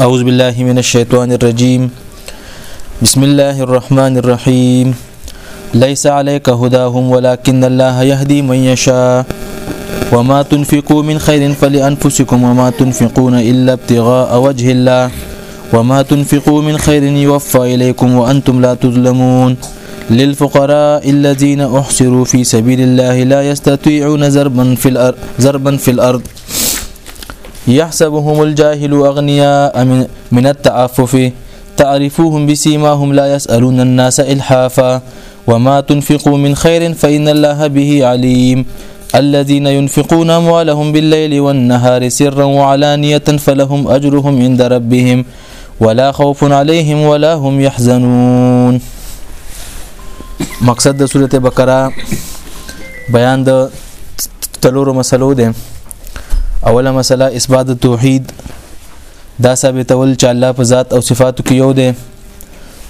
أعوذ بالله من الشيطان الرجيم بسم الله الرحمن الرحيم ليس عليك هداهم ولكن الله يهدي من يشاء وما تنفقوا من خير فلأنفسكم وما تنفقون إلا ابتغاء وجه الله وما تنفقوا من خير يوفى إليكم وأنتم لا تظلمون للفقراء الذين أحصروا في سبيل الله لا يستطيعون زربا في الأرض, زربا في الأرض يحسبهم الجاهل أغنياء من, التعفف تعرفوهم بسيماهم لا يسألون الناس إلحافا وما تنفقوا من خير فإن الله به عليم الذين ينفقون أموالهم بالليل والنهار سرا وعلانية فلهم أجرهم عند ربهم ولا خوف عليهم ولا هم يحزنون مقصد د سورته بقره بیان د تلورو مسلو ده اوله مسله اثبات توحید دا ثابتول چې الله په ذات او صفاتو کې یو دی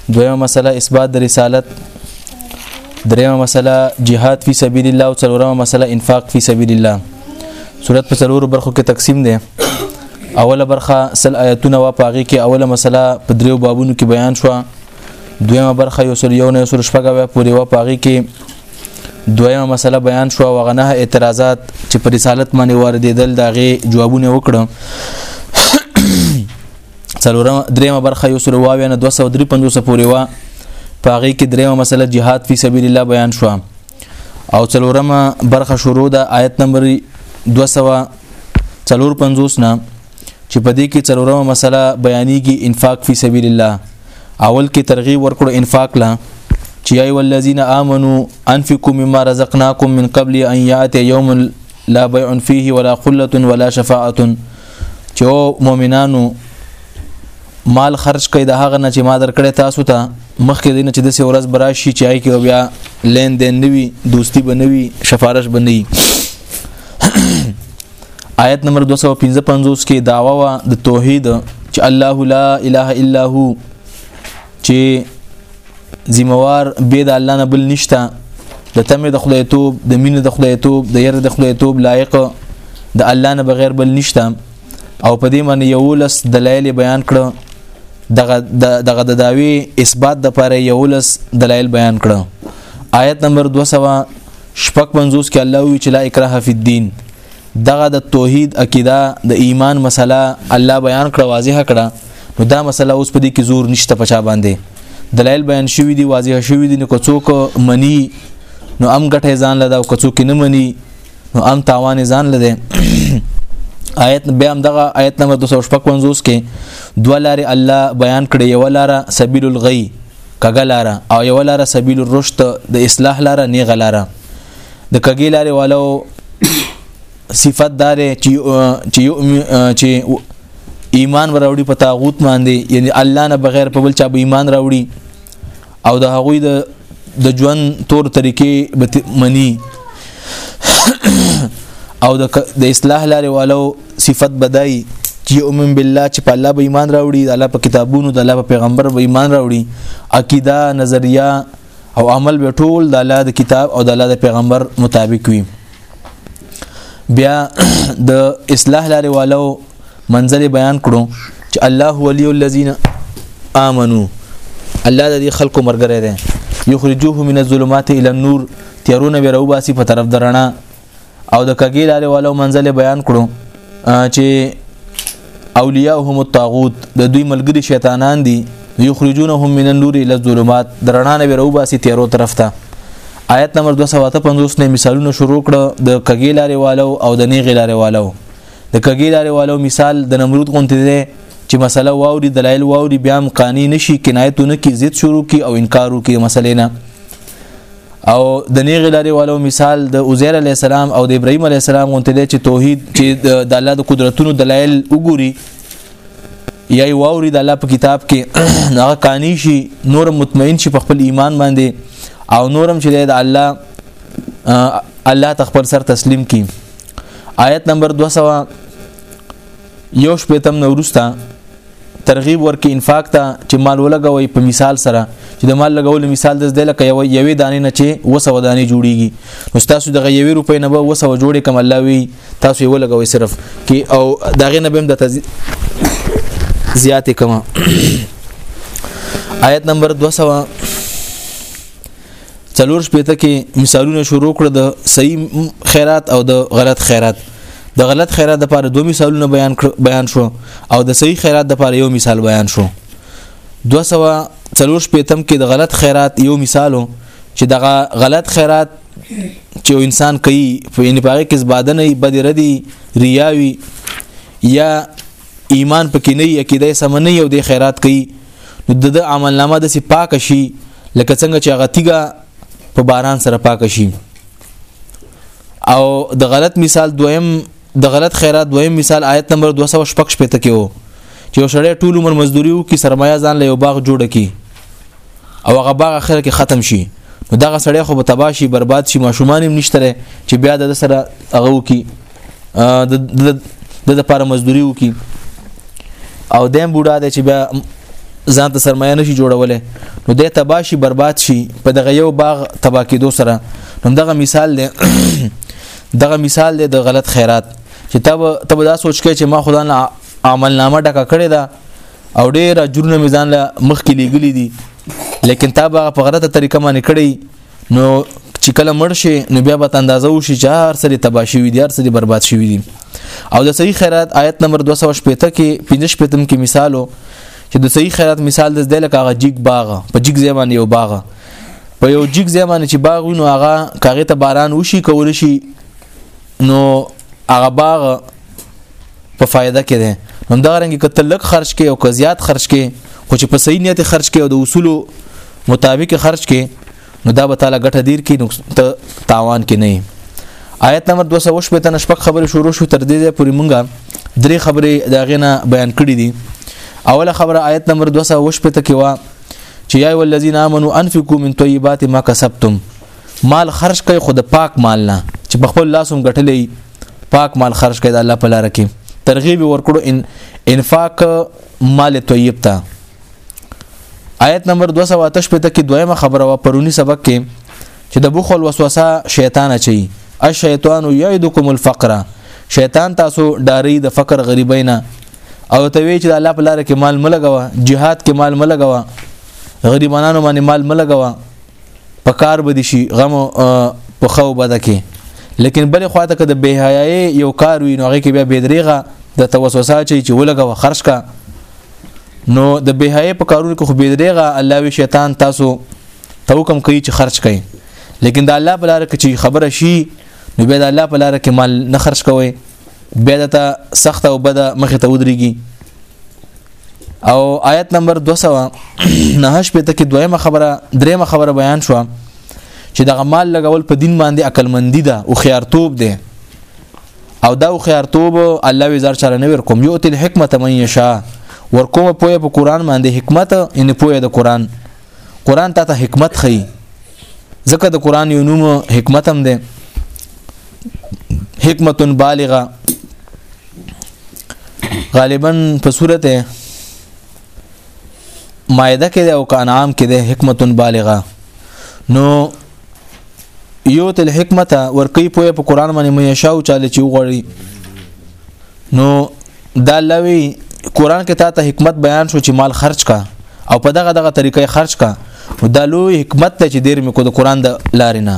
دویمه مسله اثبات د رسالت دریمه مسله جهاد فی سبیل الله او څلورمه مسله انفاق فی سبیل الله صورت په څلورو برخو کې تقسیم ده اوله برخه سل آیتونه وا پاغي کې اوله مسله په دریو بابونو کې بیان شو دویمه برخه یو سل یو نه سل شپږه پورې وا پاغي کې دویمه مسله بیان شو وغنه اعتراضات چې پر رسالت باندې واردېدل داغه جوابونه وکړم څلورم دریمه برخه یو سل واوی نه 253 پورې وا پاغي کې دریمه مسله جهاد فی سبیل الله بیان شو او څلورمه برخه شروع ده آیت نمبر 254 نه چې په دې کې څلورمه مسله بیانېږي انفاق فی سبیل الله اول کې ترغیب ورکړو انفاق لا چې ای ولذین آمنو انفقوا مما رزقناکم من قبل ان یاتی یوم لا بیع فیه ولا خلة ولا شفاعه چې مؤمنانو مال خرج کړئ د هغه نه چې ما درکړې تاسو ته مخکې دینه چې د سې ورځ براشي چې آی کې بیا لین دین نوي دوستی بنوي شفارش بنوي آیت نمبر 255 کې داوا وا د توحید چې الله لا اله الا هو چې زموار به د الله نه بل نشتا د تمه د خدای توب د مين د خدای توب د ير د خدای توب لایق د الله نه بغیر بل نشتا او په دې باندې یو لس دلایل بیان کړو دغه دغه د داوی اثبات د پاره یو لس دلایل بیان کړو آیت نمبر 200 شپږ پنځوس کې الله وی چې لا اکراه فی الدین دغه د توحید عقیده د ایمان مسله الله بیان کړه واضح کړه نو دا مسله اوس په دې کې زور نشته پچا باندې دلایل بیان شوی دی واضح شوی دی نو کوڅوک منی نو ام ګټه ځان لدا او کوڅوک نه منی نو ام تاوان ځان لده آیت بیا هم دغه آیت نمبر 255 کې دوه لارې الله بیان کړې یو لاره سبیل الغی کګه لاره او یو لاره سبیل الرشد د اصلاح لاره نیغه لاره د کګی لاره والو صفت دار چې چې ایمان وراوړي په تاغوت باندې یعنی الله نه بغیر په بل چا به ایمان راوړي او د هغوی د د ژوند تور طریقې به منی او د د اصلاح لارې والو صفت بدای چې اومن بالله چې په الله به ایمان راوړي د الله په کتابونو د الله په پیغمبر به ایمان راوړي عقیده نظریه او عمل به ټول د الله د کتاب او د الله د پیغمبر مطابق وي بیا د اصلاح لارې والو منزل بیان کړو چې الله ولي الذين امنوا الله د دې خلکو مرګره ده یخرجوه من الظلمات الى النور تیرونه به روباسي په طرف درنا او د کګی لارې والو منزل بیان کړو چې اولیاءهم الطاغوت د دوی ملګری شیطانان دي یخرجونهم من النور الى الظلمات درنا نه به روباسي تیرو طرف ته آیت نمبر 255 نه مثالونه شروع کړه د کګی لارې والو او د نیغی لارې والو د کګی لارې والو مثال د نمرود غونته دی چې مسله واوري دلایل واوري بیا هم قانع نشي کنایتونه کې زیات شروع کی او انکارو کې مسلې نه او د نیغه لارې والو مثال د عزیر علی السلام او د ابراهیم علی السلام غونته دی چې توحید چې د الله د قدرتونو دلایل وګوري یا واوري د الله په کتاب کې هغه قانع شي نور مطمئن شي په خپل ایمان باندې او نورم چې د الله الله تخبر سر تسلیم کی آیت نمبر 200 یو شپیتم نورستا ترغیب ورکې انفاق ته چې مال ولګوي په مثال سره چې د مال لګولو مثال د زده لکه یو یوې دانې نه چې وسو دانې جوړیږي نو تاسو د غیوي روپې نه به وسو جوړې کم الله وی تاسو یې ولګوي صرف کې او داغه نه بهم د زیاتې کما آیت نمبر 200 څلور شپېته کې مثالونه شروع کړ د صحیح خیرات او د غلط خیرات د غلط خیرات د پاره دوه مثالونه بیان بیان شو او د صحیح خیرات د پاره یو مثال بیان شو 240 پیتم کې د غلط خیرات یو مثالو چې دغه غلط خیرات چې انسان کوي په یعنی پاره کې زباده نه بد ردی ریاوي یا ایمان پکې نه یقیده سم نه یو د خیرات کوي نو د د عمل نامه د سی پاک شي لکه څنګه چې هغه تیګه په باران سره پاک شي او د غلط مثال دویم د غلط خیرات دویم مثال آیت نمبر 206 پته کې وو چې یو سړی ټول عمر مزدوري وکي سرمایه ځان له یو باغ جوړ کی او هغه باغ اخر کې ختم شي نو دغه سړی خو به تباشي برباد شي ماشومان هم نشته چې بیا د سره هغه وکي د د لپاره مزدوري وکي او دیم بوډا دی چې بیا ځان ته سرمایه نشي جوړولای نو د تباشي برباد شي په دغه یو باغ تبا کېدو سره نو دغه مثال دی دغه مثال دی د غلط خیرات چې تب تب دا سوچ کې چې ما خدا نه عمل نامه ډکه کړې ده او ډېر جرم میزان له مخ کې لګلې دي لیکن تا به په غلطه طریقه باندې کړی نو چې کله مړ شي نو بیا به اندازه وشي چې هر سری تبا شوی دي هر سری برباد شوی دي او د صحیح خیرات آیت نمبر 215 کې 15 پتم کې مثالو چې د صحیح خیرات مثال د دې لکه هغه جیګ باغ په جیګ ځای باندې یو باغ په یو جیګ ځای باندې چې باغ وینو هغه کاغه ته باران وشي کول شي نو هغه باغ په فایده کې ده نو دا رنګ کته لک خرج کې او که زیات خرج کې خو چې په صحیح نیت خرج کې او د اصولو مطابق خرج کې نو دا به تعالی ګټه دیر کې نو ته تاوان کې نه آیت نمبر 200 شپه تن شپک خبره شروع شو تر دې پورې مونږه درې خبرې دا غنه بیان کړې دي اوله خبره آیت نمبر 200 شپه ته کې وا چې یا ولذین امنو انفقوا من طیبات ما کسبتم مال خرج کړئ خو د پاک مال نه چې په خپل لاس هم ګټلې پاک مال خرج کړئ د الله په لار کې ترغیب ورکړو ان انفاق مال طیب ته آیت نمبر 208 پته کې دویمه خبره وا پرونی سبق کې چې د بخل وسوسه شیطان اچي الشیطان یعدکم الفقر شیطان تاسو ډاری د فقر غریبۍ نه او ته وی چې د الله په لار کې مال ملګوا jihad کې مال ملګوا غریبانو باندې مال ملګوا په کار به دي شي غم په خو بده کې لیکن بل خواته که د بهایي یو کار وي نو هغه کې بیا بيدریغه د توسوسه چي چې ولګه خرج کا نو د بهایي په کارونو کې خو بيدریغه الله وی شیطان تاسو ته حکم کوي چې خرج کړئ لیکن د الله په لار کې چې خبره شي نو بیا د الله په لار کې مال نه خرج کوي بیا د سخت او بده مخه ته ودرېږي او آیت نمبر 200 نه شپه ته کې دویمه خبره دریمه خبره بیان شو چې دغه مال لګول په دین باندې عقل مندي ده او خيارتوب ده او دا خيارتوب الله وزار چاله نه ور کوم یوتل حکمت من یشا ور کوم پوهه په قران باندې حکمت ان پوهه د قران قران ته حکمت خي ځکه د قران یو نوم حکمت هم ده حکمت بالغه غالبا په صورت مائده کې او کانعام کې د حکمت بالغه نو یو تل حکمت ورکی په په قران باندې مې شاو چاله چې وغړي نو دا لوي قران کې تا ته حکمت بیان شو چې مال خرج کا او په دغه دغه طریقې خرج کا دا لوی حکمت ته چې دیر مې کو د قران د لارې نه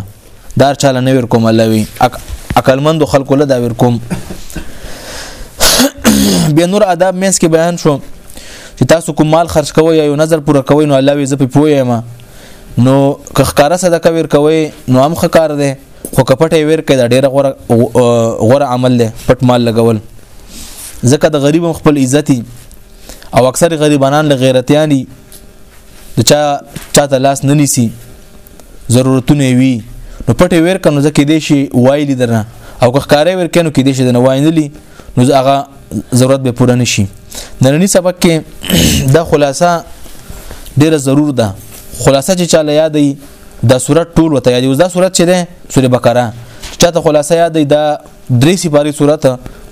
دار چاله نه ور کوم الله وی عقلمند خلکو له دا ور کوم بیا نور آداب مینس کې بیان شو چې تاسو کوم مال خرج کوئ یا یو نظر پوره کوئ نو الله وی زه په پوهه ما نو که ښکارا صدقه ور کوئ نو هم ښکار دی خو کپټه ور کوي دا ډیره غوره غوره عمل دی پټ مال لګول ځکه د غریب خپل عزتي او اکثر غریبانان له غیرتیانی د چا چاته لاس نه نیسی ضرورتونه وي نو پټه ور کنو ځکه دې شي وایلی درنه او که ښکارې ور کنو کې دې شي نه واینلی نو هغه ضرورت به پوره نشي نننی سبق کې د خلاصه ډیره ضرور ده خلاصه چې چاله یادې دا صورت ټول وته یادې اوس دا صورت چې ده سوره بقره چاته خلاصه یادې دا درې سپاری صورت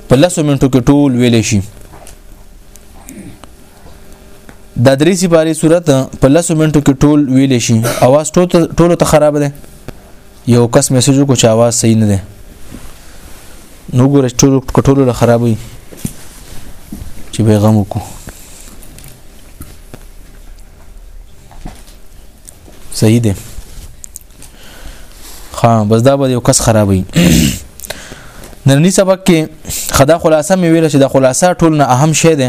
په لسو منټو کې ټول ویلې شي دا درې سپاره صورت په لاسو منټو کې ټول ویل شي اواز ټول ټول ته خراب دی یو کس میسج کو چې اواز صحیح نه دی نو ګور ټول کټول له خرابوي چې به غم وکړو صحیح دی ها بس دا به یو کس خرابوي نننی سبق کې خدا خلاصه مې ویل چې دا خلاصه ټول نه اهم شی دی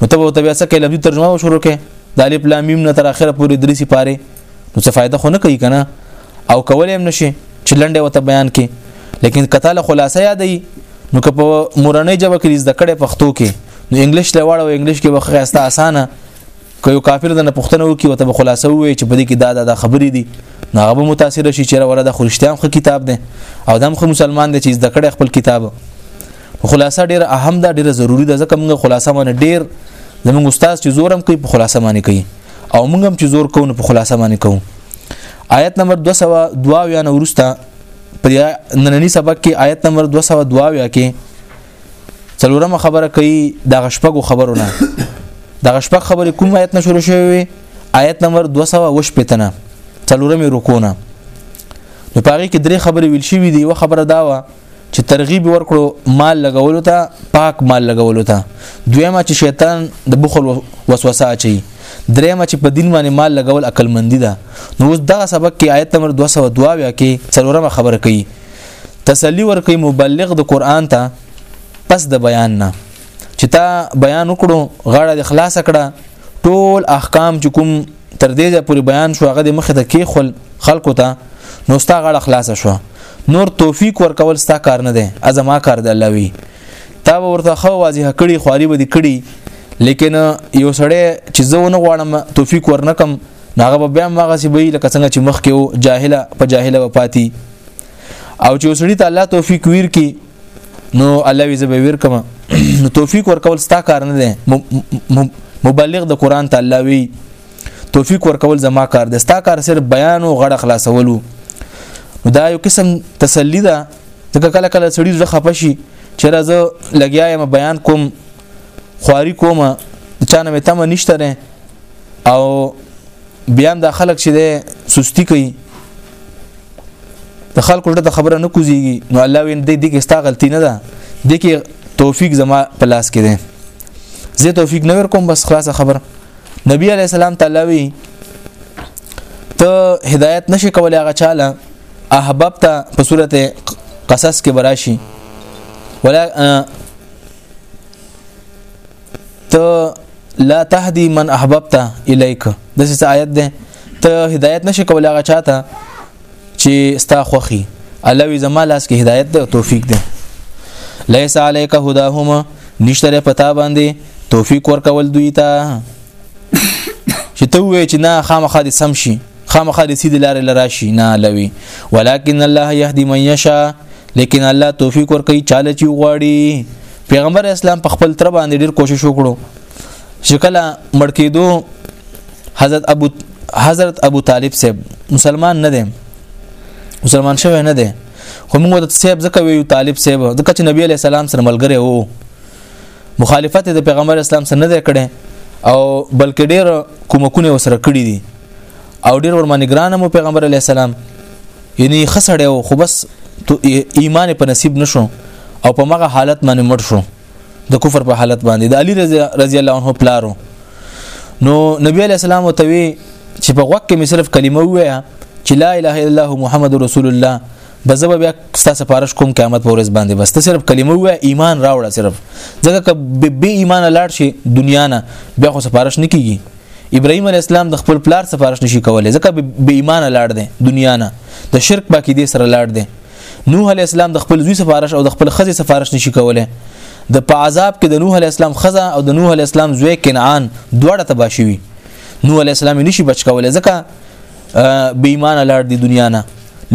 نو ته به بیا څه کې لفظي ترجمه وشورو کې د الف لام میم نه تر اخره پورې درې سي پاره نو څه فائدہ خو نه کوي کنه او کولای هم نشي چې لنډه وته بیان کې لیکن کتاله خلاصه یادې نو که په مورنۍ جبه کې زده کړې پښتو کې نو انګلیش لواړ او انګلیش کې وخت استا اسانه که یو کافر د پښتنه وکي او ته خلاصه وي چې په دې کې دا دا خبرې دي نو هغه متاثر شي چې ولا د خريشتيان خو کتاب دی او دم خو مسلمان دی چې زده کړې خپل کتاب خلاصه ډیره اهم ده ډیره ضروری ده ځکه موږ خلاصه باندې ډیر زموږ استاد چې زورم کوي په خلاصه باندې کوي او موږ هم چې زور کوو په خلاصه باندې کوو آیت نمبر 202 یا نورستا په نننی سبق کې آیت نمبر 202 یا کې څلورمه خبره کوي د غشپګو خبرونه د غشپګ خبره کوم آیت نه شروع شوی آیت نمبر 208 پتنه څلورمه رکونه نو پاره کې درې خبرې ویل شوې دي یو خبره دا و چې ترغیب ورکړو مال لګولو ته پاک مال لګولو ته دویمه چې شیطان د بخل وسوسه اچي دریمه چې په دین باندې مال لګول عقل مندي ده نو اوس دغه سبق کې آیت نمبر 202 بیا کې څلورمه خبره کوي تسلی ورکړي مبلغ د قران ته پس د بیان نه چې تا بیان وکړو غاړه د خلاص کړه ټول احکام چې کوم تر دې ځای پورې بیان شو هغه د مخې ته کې خل خلکو ته نو ستا غاړه خلاصه شو نور توفیق ورکول ستا کار نه دی ازما کار دی الله وی تا به ورته خو واضح کړي خواري به دي کړي لیکن یو سړی چې زه ونه غواړم توفیق ورنکم ناغه بیا مغه سی به لکه څنګه چې مخ کې جاهله په جاهله وپاتی او چې وسړي ته الله توفیق ویر کی نو الله وی زبې ویر کما نو توفیق ورکول ستا کار نه دی مبلغ د قران ته الله وی توفیق ورکول زما کار دی ستا کار صرف بیان او غړ خلاصولو دا یو قسم تسلی ده ځکه کله کله سړي زړه خپه شي چې راځه لګیا یم بیان کوم خواري کوم چانه مې تمه نشته او بیا هم دا خلک چې ده سستی کوي د خلکو ډته خبره نه کوزيږي نو الله وین دې دې کې ستا غلطي نه ده دې کې توفیق زما په لاس کې ده زه توفیق نه ور کوم بس خلاص خبر نبی علی السلام تعالی وی ته هدایت نشي کولای هغه چاله احباب ته په صورت قصص کې براشي ولا ته لا تهدي من احببت الیک د څه آیت ده ته هدایت نشي کولای هغه چاته چې ستا خوخي الوی زما لاس کې هدایت ده او توفیق ده لیس علیک هداهم نشتره پتا باندې توفیق ورکول دوی ته چې ته وې چې نه خامخا دې سم شي خامخا دې سید لارې لراشي نه لوي ولکن الله يهدي من يشاء لیکن الله توفیق ورکوي چاله چې غواړي پیغمبر اسلام په خپل تر باندې ډیر کوشش وکړو چې کله مړ کېدو حضرت ابو حضرت ابو طالب صاحب مسلمان نه دی مسلمان شوی نه دی خو موږ د صاحب ځکه ویو طالب صاحب ځکه چې نبی علی السلام سره ملګری وو مخالفت د پیغمبر اسلام سره نه دی کړی او بلکې ډیر کومکونه وسره کړی دي او ډیر ورمنې ګران مو پیغمبر علی السلام یعنی خسړې خو بس ایمان په نصیب نشو او په مغه حالت باندې مړ شو د کفر په حالت باندې د علي رضی الله عنه پلارو نو نبی علی السلام او توی چې په غوږ کې مې صرف کلمه وایا چې لا اله الا الله محمد رسول الله بزبه بیا ستاسو پارش کوم قیامت پر ورځ باندې بس ته صرف کلمه وای ایمان راوړه صرف ځکه ک به ایمان لاړ شي دنیا نه بیا خو سفارش نه کیږي ابراهيم عليه السلام د خپل پلار سفارش نشي کولای ځکه به ایمان لاړ دی دنیا نه د شرک باقی دې سره لاړ دی نوح علی السلام د خپل زوی سفارش او د خپل خزې سفارش نشي کوله د په عذاب کې د نوح علی السلام خزه او د نوح علی السلام زوی کنعان دواړه تبا شوي نوح علی السلام نشي بچ کوله ځکه بې ایمان لاړ دی دنیا نه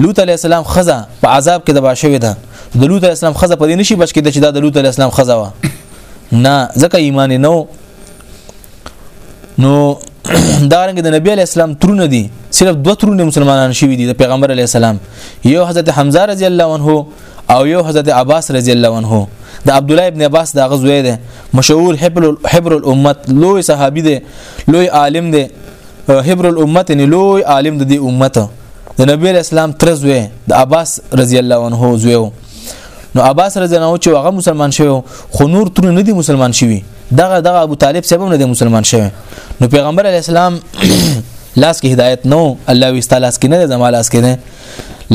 لوط علی السلام خزه په عذاب کې تبا شوې ده د لوط علی السلام خزه په دې نشي بچ کېده چې دا د لوط علی السلام خزه و نه ځکه ایمان نه نو دا رنګ د نبی علی السلام ترونه دي صرف دوه ترونه مسلمانان شوي دي د پیغمبر علی السلام یو حضرت حمزه رضی الله عنه او یو حضرت عباس رضی الله عنه د عبد الله ابن عباس دا غزوې ده مشهور حبر حبر الامت لوی صحابي ده لوی عالم ده حبر الامت نه لوی عالم د دې امت د نبی اسلام ترزوی د عباس رضی الله عنه زوی نو عباس رضی الله عنه چې هغه مسلمان شوی خو نور تر نه دي مسلمان شوی دغه دغه ابو طالب صاحب نه دی مسلمان شوی نو پیغمبر علی السلام لاس کې هدایت نو الله وستا لاس کې نه زما لاس کې نه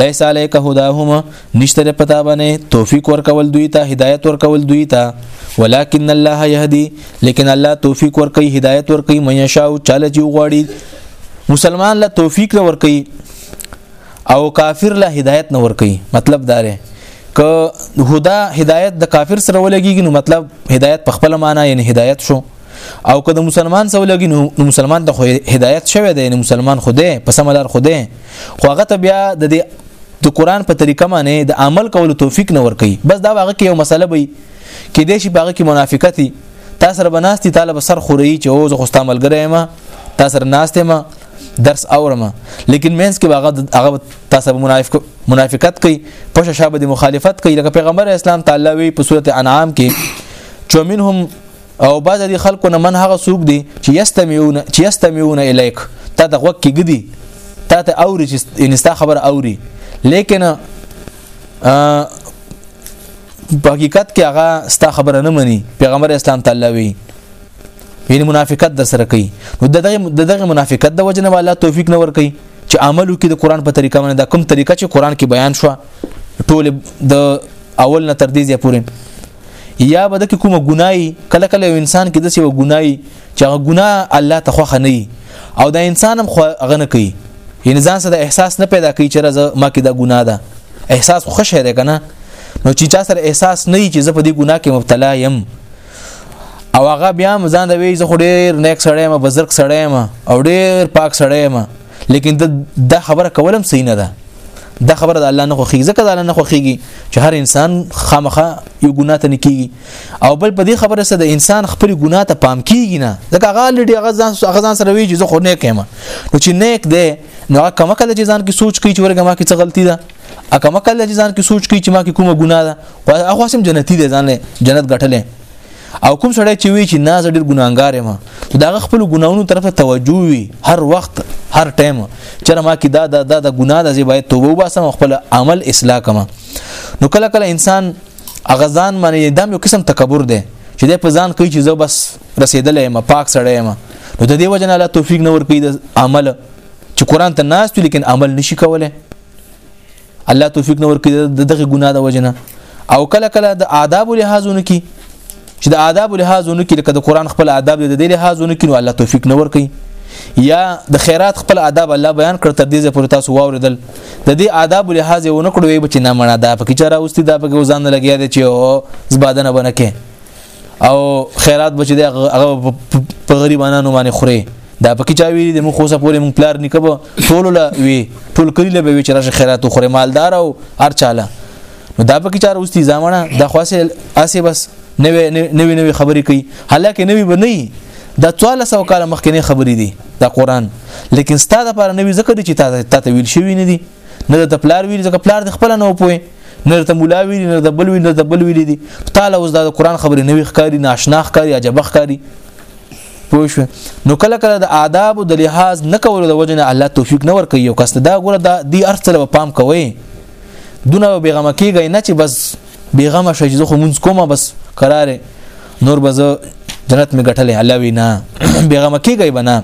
لیس علیک هداهما نشتره پتا باندې توفیق ورکول دوی ته هدایت ورکول دوی ته ولکن الله یهدی لیکن الله توفیق ورکي هدایت ورکي مې شاو چاله چې غواړي مسلمان له توفیق ورکي او کافر له هدایت نه ورکی مطلب دا دی که هدا هدایت د کافر سره ولګي نو مطلب هدایت په خپل معنی یعنی هدایت شو او که د مسلمان سره ولګي نو مسلمان ته هدایت شوی دی یعنی مسلمان خوده په سملار خوده خو هغه ته بیا د دې د قران په طریقه باندې د عمل کولو توفیق نه ورکي بس دا واغه کې یو مسله وي کې دې شي باغه کې منافقتي تاسو سره بناستي طالب سر خوري چې او زه خوستا ملګری ما تاسو سره ناشته ما درس اورم لیکن مینس کې هغه هغه تاسو منافق منافقت کوي پښه شابه د مخالفت کوي لکه پیغمبر اسلام تعالی وی په سورته انعام کې چې منهم او بعض دي خلکو نه من هغه سوق دي چې یستمیون چې یستمیون الیک تا د غوږ کې ګدي تا ته اوري چې انستا خبر اوري لیکن په حقیقت کې هغه ستا خبره نه مني پیغمبر اسلام تعالی وی یعنی منافقت در سره کوي نو دغه دغه منافقت د وجنه والا توفیق نه ور کوي چې عملو کې د قران په طریقه باندې د کوم طریقه چې قران کې بیان شو ټول د اول نه تر دې ځې پورې یا به د کومه ګناي کله کله انسان کې د څه ګناي چې هغه ګنا الله ته خوخه نه او دا انسان هم هغه نه کوي یعنی ځان سره احساس نه پیدا کوي چې راز ما کې دا ګنا ده احساس خوشاله ده کنه نو چې چا سره احساس نه وي چې زه په دې ګناه کې مبتلا یم او هغه بیا ځان د وی زه خو ډیر نیک سړی ما بزرګ سړی ما او ډیر پاک سړی ما لیکن دا خبره کولم صحیح نه ده دا خبره د الله نه خوخي ځکه د الله نه خوخيږي چې هر انسان خامخه یو ګناه ته نکېږي او بل په دې خبره سره د انسان خپل ګناه ته پام کیږي نه ځکه هغه لډي هغه ځان هغه ځان سره وی چې زه خو نه کېم نو چې نیک دی نو هغه کمه کله چې ځان کې سوچ کوي چې ورګه ما کې څه غلطي ده اکه مکه الله ځان کې سوچ کوي چې ما کې کومه ګناه ده خو هغه سم جنتی دی ځان جنت ګټلې او کوم سړی چې وی چې ناز ډیر ګناګار یم خو دا خپل ګناونو طرف ته توجه وي هر وخت هر ټایم چې ما کې دا دا دا ګناه ده زی باید توبه وباسم خپل عمل اصلاح کما نو کله کله انسان اغزان معنی دم یو قسم تکبر دی چې د په ځان کوي چې زه بس رسیدلې ما پاک سړی یم نو د دې وجنه الله توفیق نور کوي د عمل چې قران ته ناس لیکن عمل نشي کوله الله توفیق نور کې دغه ګناه د وجنه او کله کله د آداب لحاظونو کې چې د آداب لحاظونو کې لکه د قران خپل آداب د دې لحاظونو کې نو الله توفیق نور کوي یا د خیرات خپل آداب الله بیان کړ تر دې پورې تاسو واوریدل د دې آداب لحاظ یې ونه کړو به چې نه مړه دا پکې چاره اوستي دا پکې وزن لګیا دی چې او زبادنه بنه کې او خیرات بچ دی هغه په غریبانو باندې خوري دا پکې چا ویلي د مخ اوسه پورې مونږ پلار نکبه ټول لا وی ټول کلی له به چې راشه خیرات خوري مالدار او هر چاله نو دا پکې چار اوستي ځامنه د خاصه اسې بس نوې نوې نوې خبرې کوي حالکه نوې به نه دا 1400 کال مخکې خبرې دي دا قران لیکن ستاده لپاره نوې ذکر چې تاسو ته ویل شوی نه دي نه د پلار ویل ځکه پلار د خپل نه پوي نه د مولا ویل نه د بل ویل نه د بل ویل دي تعالی اوس د قران خبرې نه وښکاری نه آشنا ښکاری عجبه ښکاری پوه شو نو کله کله د آداب د لحاظ نه کول د وجنه الله توفیق نه ور کوي او کس دا ګوره د دی ارتل پام کوي دونه بیغمه کیږي نه چې بس بیغمه شې زه خو مونږ کومه بس قراره نور به زه جنت می ګټلې الله وینا بیغمه کیږي بنا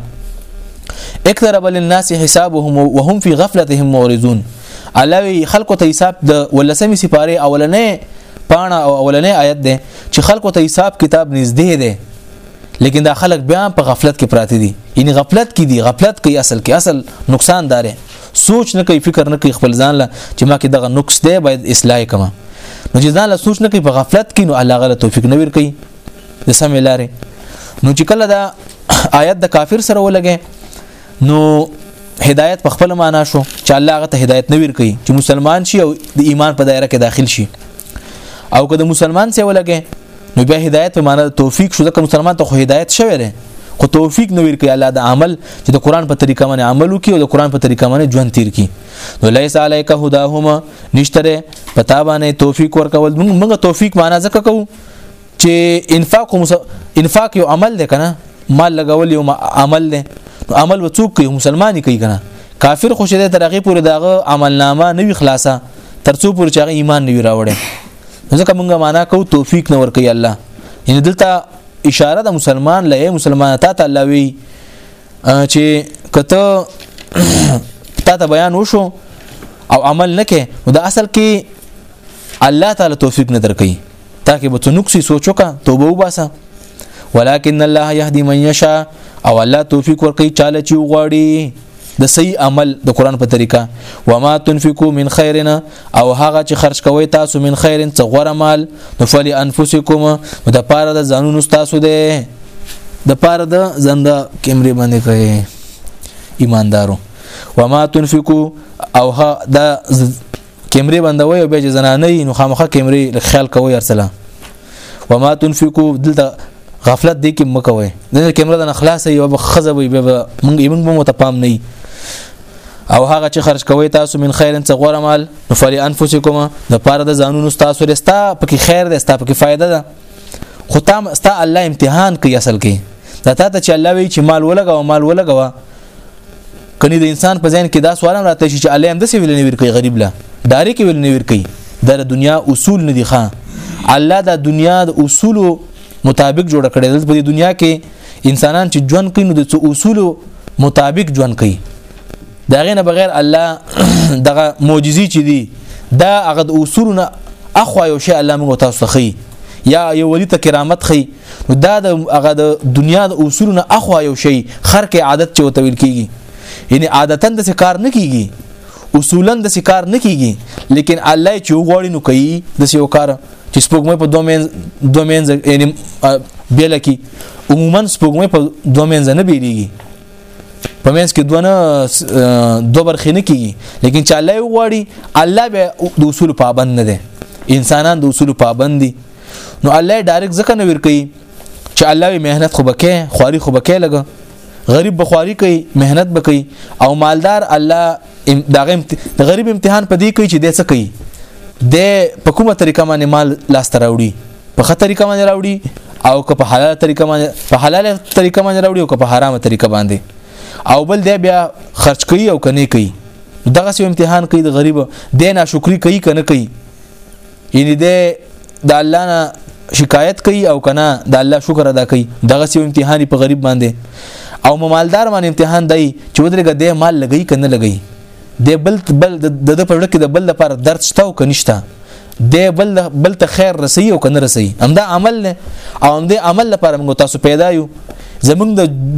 اقترب للناس حسابهم وهم في غفلتهم مورزون علاوه خلکو ته حساب د ولسمې سپاره اولنې پاڼه او اولنې آیت ده چې خلکو ته حساب کتاب نږدې ده لیکن دا خلک بیا په غفلت کې پراته دي یعنی غفلت کې دي غفلت کوي اصل کې اصل نقصان داره سوچ نه کوي فکر نه کوي خپل ځان له چې ما کې دغه نقص دی باید اصلاح کړم نو چې ځان له سوچ نه کوي په غفلت کې نو الله غل توفیق نه ور کوي د سم لارې نو چې کله دا آیت د کافر سره ولګي نو هدایت په خپل معنا شو چې الله هغه ته هدایت نه ور کوي چې مسلمان شي او د ایمان په دایره کې داخل شي او که د مسلمان سره ولګي نو بیا هدایت په معنی توفیق شو ځکه مسلمان ته خو هدایت شوی دی خو توفیق نو ورکړي الله د عمل چې د قران په طریقه باندې عمل وکړي او د قران په طریقه باندې ژوند تیر کړي نو لیس علیک هداهما نشتره پتا باندې توفیق ورکول موږ توفیق معنا ځکه کوو چې انفاق مس... انفاق یو عمل دی کنه مال لګول یو عمل دی نو عمل وڅوک کوي مسلمان کوي کنه کافر خوشاله ترغه پورې داغه عمل نامه نه وی خلاصه ترڅو پورې چې ایمان نه وی راوړي ځکه مونږه معنا کو توفیق نه ورکي الله یعنی دلته اشاره د مسلمان لې مسلمان ته تعالی وی چې کته تا ته بیان وشو او عمل نه کې نو د اصل کې الله تعالی توفیق نه درکې تاکي به تنقصي سوچو کا توبه وباسه ولكن الله يهدي من يشاء او الله توفیق ورکړي چاله چې وغواړي د صحیح عمل د قران په طریقه وما تنفقوا من خيرنا او هغه چې خرج کوي تاسو من خير څه غوړه مال نو فلی انفسکم د پاره د ځانونو تاسو ده د پاره د زنده کیمرې باندې کوي ایماندارو وما تنفقوا او ها د کیمرې بندوي او به جنانه نو خامخه کیمرې خیال کوي ارسلام وما تنفقو دلته غفلت دی کې مکوي د کیمره د خلاصې یو خزه وي به مونږ یې مونږ مو ته پام نه او هغه چې خرج کوي تاسو من خیر څخه غوړه مال فلی انفسکم د پاره د ځانونو تاسو لستا پکې خیر ده ستا پکې فائدہ ده خو تام ستا الله امتحان کوي اصل کې دا ته چې الله وی چې مال ولګو مال ولګو کني د انسان په ذهن کې دا سوال هم راته شي چې الله هم د څه ویل نه ورکي غریب لا داري کې ویل نه ورکي دا د دنیا اصول نه دي ښا الله دا دنیا د اصول مطابق جوړ کړي د په دنیا کې انسانان چې ژوند کوي نو د څه اصول مطابق ژوند کوي دا غینه بغیر الله دغه معجزي چې دي دا هغه د اصول نه اخوا یو شی الله موږ تاسو خي یا یو ولی ته کرامت خي نو دا د هغه د دنیا د اصول نه اخوا یو شی خر کې عادت چې وتویل کیږي یعنی عادتا د څه کار نه کیږي اصولا د څه کار نه کیږي لیکن الله چې وغوړي نو کوي د څه کار چې سپوږمۍ په دوه مین دوه مین یعنی بیل کی عموما سپوږمۍ په دوه مین نه بیلېږي په مینس کې دوه نه دوه برخې نه کیږي لیکن چې الله وغوړي الله به د اصول پابند نه دي انسانان د اصول پابند دي نو الله ډایرک ځکه نه ور کوي چې الله وی مهنت خو بکې خواري خو بکې لګ غریب بخواري کوي مهنت بکې او مالدار الله دغه غریب امتحان پدې کوي چې د څه کوي د په کومه طریقه باندې مال لاس تراوړي په خه طریقه باندې راوړي او که په حلاله طریقه باندې په حلاله طریقه باندې راوړي او که په حرامه طریقه باندې او بل دی بیا خرج کوي او کني کوي دغه سو امتحان کوي د غریب د ناشکری کوي کنه کوي یعنی د د الله نه شکایت کوي او کنه د الله شکر ادا کوي دغه سیو امتحان په غریب باندې او مالدار باندې امتحان دی چې ودرګه د مال لګي کنه لګي د بل بل د د پړک د بل لپاره درد شته او کنيشته د بل بل ته خیر رسي او کنه رسي همدا عمل نه او همدا عمل لپاره موږ تاسو پیدا یو زمونږ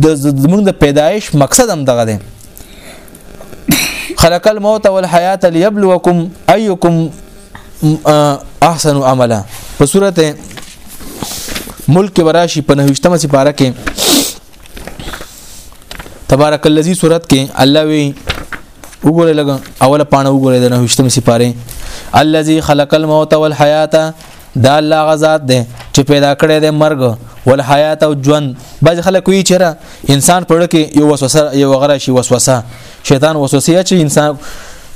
د زمونږ د پیدایش مقصد هم دغه دی خلق الموت والحیات ليبلوکم ايکم احسن عملا په سورته ملک کې وراشي په 9مه سپاره کې تبارک الذی صورت کې الله وی وګوره لګ اوله پانه وګوره د 9مه سپاره الذی خلق الموت والحیات دا الله غزاد دی چې پیدا کړی دی مرګ ول حیات او ژوند بعض خلک وی چیرې انسان پړ کې یو وسوسه یو غره شي وسوسه شیطان وسوسه چې انسان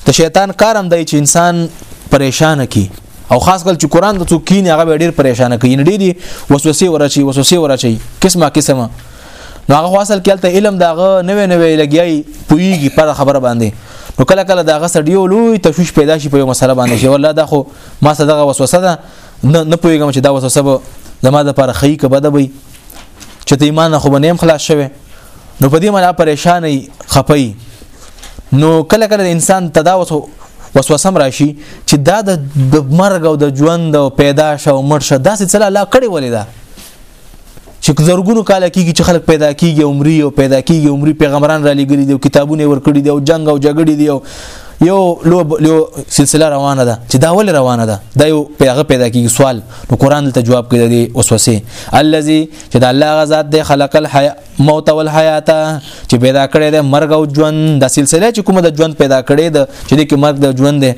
ته شیطان کارم دی چې انسان پریشان کی او خاص کل چې قران د څوک کین هغه ډیر پریشان کوي نه ډیری وسوسه ورچی وسوسه ورچی قسمه قسمه نو هغه اصل کې تل علم داغه نوې نوې لګیای پویږي پر خبره باندې نو کله کله داغه سړیو لوی تشویش پیدا شي په یو مسله باندې چې والله دا خو ما سره دغه وسوسه ده نه نه پوهیږم چې دا وسوسه به زما د لپاره خی که بده وي چې ته ایمان خو به نیم خلاص شوه نو په دې معنی پریشان ای خپي نو کله کله انسان تداوس وسوسه راشي چې دا د مرګ او د ژوند او پیدا شو مرشه داسې څه لا کړی ولې ده چې زرګونو کال کېږي چې خلک پیدا کېږي عمرې او پیدا کېږي عمرې پیغمبران را لګري دي او کتابونه ورکړي دي او جنگ او جګړې دي او یو لو یو سلسله روانه ده چې دا ول روانه ده دا یو پیغه پیدا کیږي سوال نو قران ته جواب کوي دی وسوسه الذي چې د الله غزاد دی خلق الحياه موت او الحیات چې پیدا کړی د مرګ او ژوند د سلسله چې کومه د ژوند پیدا کړی د چې د کې مرګ د ژوند دی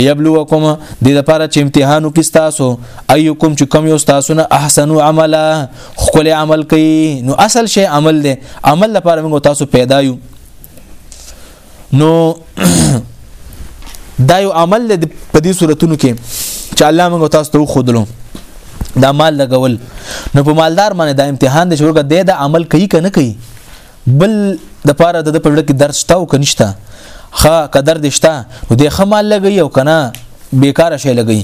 ليبلوکم د لپاره چې امتحانو کې تاسو ايکم چې کوم یو تاسو نه احسن عملا خپل عمل کوي نو اصل شی عمل دی عمل لپاره موږ تاسو پیدا یو نو دا یو عمل دی په دې صورتونو کې چې الله موږ تاسو ته خودلو دا مال لګول نو په مالدار باندې دا امتحان دی چې ورګه د عمل کوي کنه کوي بل د پاره د پړړ کې درس شته او کنيشته خا قدر دشته نو د خمال لګي او کنه بیکاره شي لګي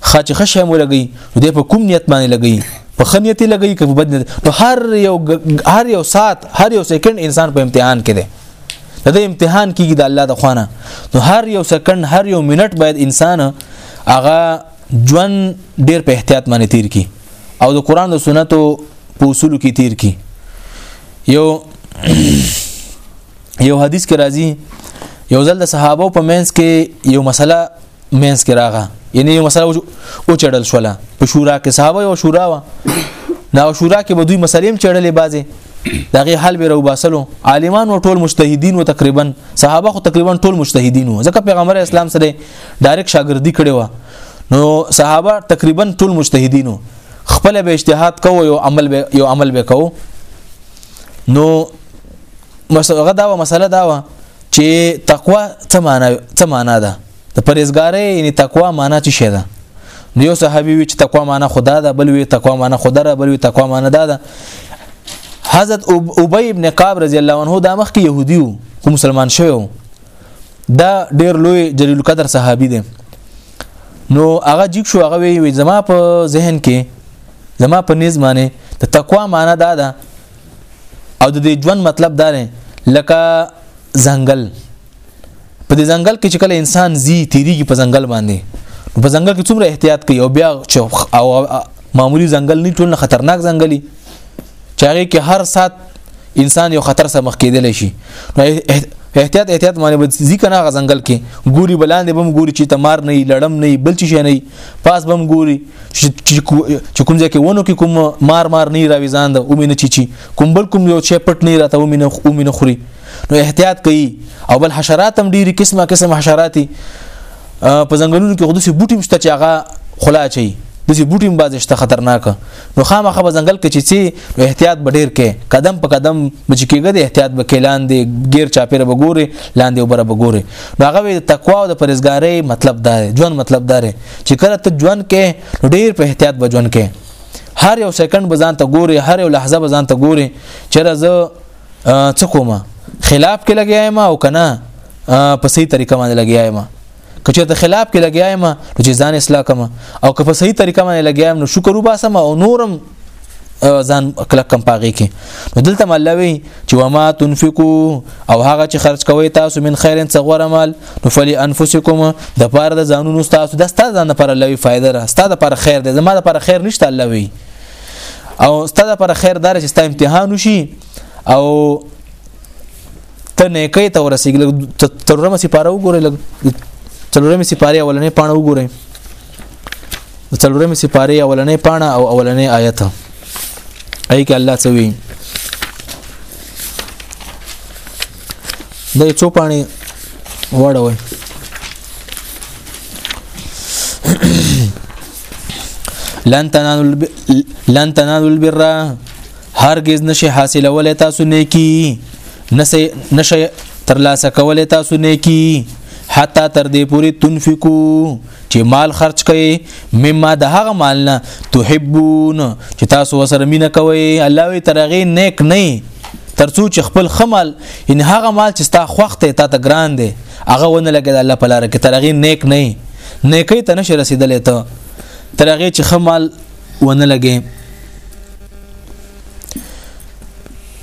خا چې خشه مو لګي نو د په کوم نیت باندې لګي په خنیت لګي که په بد نو هر یو هر یو سات هر یو سکند انسان په امتحان کې دی د دې امتحان کیږي د الله د خوانه نو هر یو سکند هر یو منټ باید انسان هغه ژوند ډیر په احتیاط باندې تیر کی او د قران او سنتو په اصول کې تیر کی یو یو حدیث کې راځي یو ځل د صحابه په منځ کې یو مسله مینس کې راغه یعنی یو مسله او چړل شوله په شورا کې صحابه او شورا وا دا شورا کې به دوی مسلې چړلې بازي دغه حل به رو باسلو عالمان او ټول مجتهدین او تقریبا صحابه خو تقریبا ټول مجتهدین وو ځکه پیغمبر اسلام سره ډایرک شاګردي کړي و نو صحابه تقریبا ټول مجتهدین وو خپل به اجتهاد کوو یو عمل به یو عمل به کوو نو مسغه دا و مسله دا و چې تقوا څه معنا څه معنا ده د پرېزګارۍ یعنی تقوا معنا څه شي ده نو یو صحابي وی چې تقوا معنا خدا ده بل وی تقوا معنا خدا ده بل وی تقوا معنا ده ده حضرت ابی ابن قاب رضی الله عنه دا مخکې يهودي وو خو مسلمان شوی دا ډیر لوی جلیل القدر صحابي دی نو هغه جیک شو هغه وی زما په ذهن کې زما په نظم باندې د تقوا معنا دا ده او د دې ژوند مطلب دا دی لکه ځنګل په دې ځنګل کې چې کله انسان زی تیریږي په ځنګل باندې په ځنګل کې څومره احتیاط کوي او بیا چې او معمولی ځنګل نه ټول خطرناک ځنګلي چې هغه کې هر سات انسان یو خطر سره مخ کېدل شي نو احتیاط احتیاط معنی به ځکه نه غزنګل کې ګوري بلاندې بم ګوري چې تمار نه لړم نه بل چی نه پاس بم ګوري چې کوم ځای کې ونو کې کوم مار مار نه راوي ځان د اومینه چی چی کوم بل کوم یو چې پټ نه راته اومینه اومینه خوري نو احتیاط کوي او بل حشرات هم ډیری قسمه قسم حشراتي په ځنګلونو کې خودسي بوټي مشته چې هغه خلا چي د دې بوټي بازه شته خطرناک نو خامخه په ځنګل کې چې سي احتیاط به ډیر کې قدم په قدم بچ کېږي د احتیاط به کېلان دي غیر چاپیره به ګوري لاندې وبره به ګوري نو هغه د تقوا او د پرهیزګارۍ مطلب دا دی ژوند مطلب دا دی چې کله ته ژوند کې ډیر په احتیاط به ژوند کې هر یو سکند به ځان ته ګوري هر یو لحظه به ځان ته ګوري چې زه څه کوم خلاف کې لګیایم او کنه په صحیح طریقه باندې لګیایم کچې ته خلاف کې لګیایم نو چې ځان اصلاح کوم او که په صحیح طریقه باندې لګیایم نو شکر وباسم او نورم ځان کلک کم پاغي کې نو دلته ملوي چې وما تنفقو او هغه چې خرج کوي تاسو من خیرن صغور مال نو فلی انفسکم د پاره د ځانونو تاسو د ستاسو ځان لپاره لوي فائدہ را ستاسو لپاره خیر دی زما لپاره خیر نشته الله وی او ستاسو لپاره خیر دار چې ستاسو امتحان وشي او ته نه کوي ته ورسېږي ترورمه سي پاره وګورې لګ ترورمه سي پاره ولنې پانه وګورې د څلورمې سپاره اولنې پاڼه او اولنې آیت ای کې الله سوي د څو پاڼې وړوي لن تنالوا الب... لن تنالوا البر هرگز نشي حاصلولای تاسو نیکی نشي نشي ترلاسه کولای تاسو نیکی حتا تر دې پوری تنفقو چې مال خرج کړي مما د هغه مال نه تحبون چې تاسو وسره مینه کوي الله وی ترغه نیک نه ترڅو چې خپل خمل ان هغه مال چې ستا خوخت ته ته ګران دی هغه ونه لګي الله په لار کې ترغه نیک نه نیکي ته نشه رسیدلې ته ترغه چې خمل ونه لګي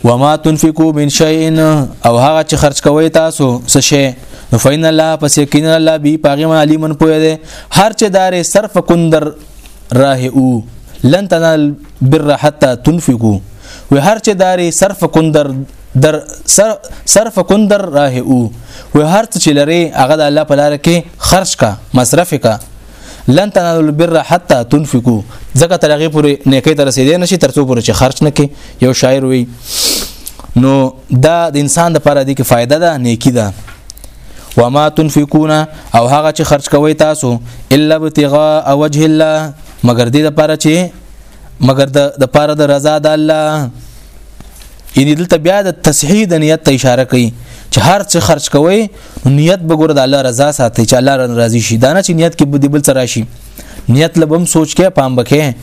وما تنفقوا من شيء او هغه چې خرج کوي تاسو څه شي نو فین الله پس یقین الله بي پاغه من علي من پوي دي هر چې دار صرف کندر راه او لن تنال بر حتا تنفقوا و هر چې دار صرف کندر در صرف کندر راه او و هر چې لري هغه د الله په لار کې خرج کا مصرف کا لن تنالو البر حتا تنفقو ځکه تر هغه پورې نیکي تر رسیدې نشي تر څو پورې چې خرج نه کې یو شاعر وي نو دا د انسان د لپاره دی کې فائدہ ده نیکی ده وما تنفقون او هغه چې خرج کوي تاسو الا ابتغاء وجه الله مگر دې لپاره چې مگر د لپاره د رضا د الله یعنی دلته بیا د تصحیح د نیت ته اشاره کوي چې هر څه خرج کوي نو نیت به ګور د الله رضا ساتي چې الله راضي شي دا نه چې نیت کې بده بل سره شي نیت لبم سوچ کې پام بکې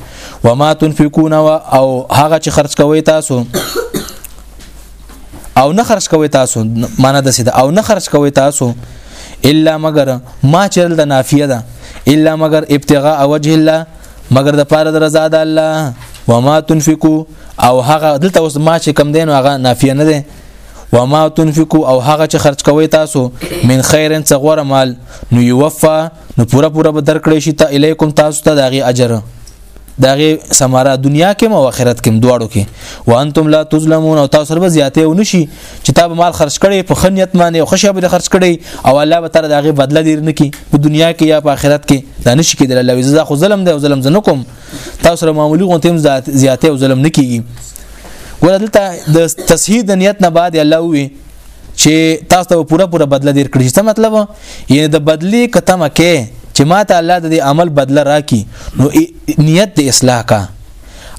و ما تنفقون او هغه چې خرج کوي تاسو او نه خرج کوي تاسو معنا د سید او نه خرج کوي تاسو الا مگر ما چل د نافیه ده الا مگر ابتغاء وجه الله مگر د پاره د رضا د الله وما تنفقو او هغه دلته اوس ما چې کم دین هغه نافیه نه ده وما تنفقو او هغه چې خرج کوي تاسو من خیرن څه غوړه مال نو یوفا نو پورا پورا به درکړې شي ته الیکم تاسو ته داغي اجر داغي سماره دنیا کې او آخرت کې دواړو کې وانتم لا تظلمون او تاسو به زیاتې او نشي چې تا به مال خرج کړي په خنیت باندې او خوشاله به خرج کړي او الله به تعالی داغي بدله دیر نه کی په دنیا کې یا په آخرت کې دا نشي کېدل الله عزوجل خو ظلم دی او ظلم زنه کوم تاسو سره معمولی غونته هم زیاته او ظلم نکېږي ګوره دلته د تصحیح د نیت نه بعد الله وی چې تاسو ته پوره پوره بدله دیر کړی څه مطلب یعنی د بدلی کتمه کې چې ما ته الله د عمل بدله راکې نو نیت د اصلاح کا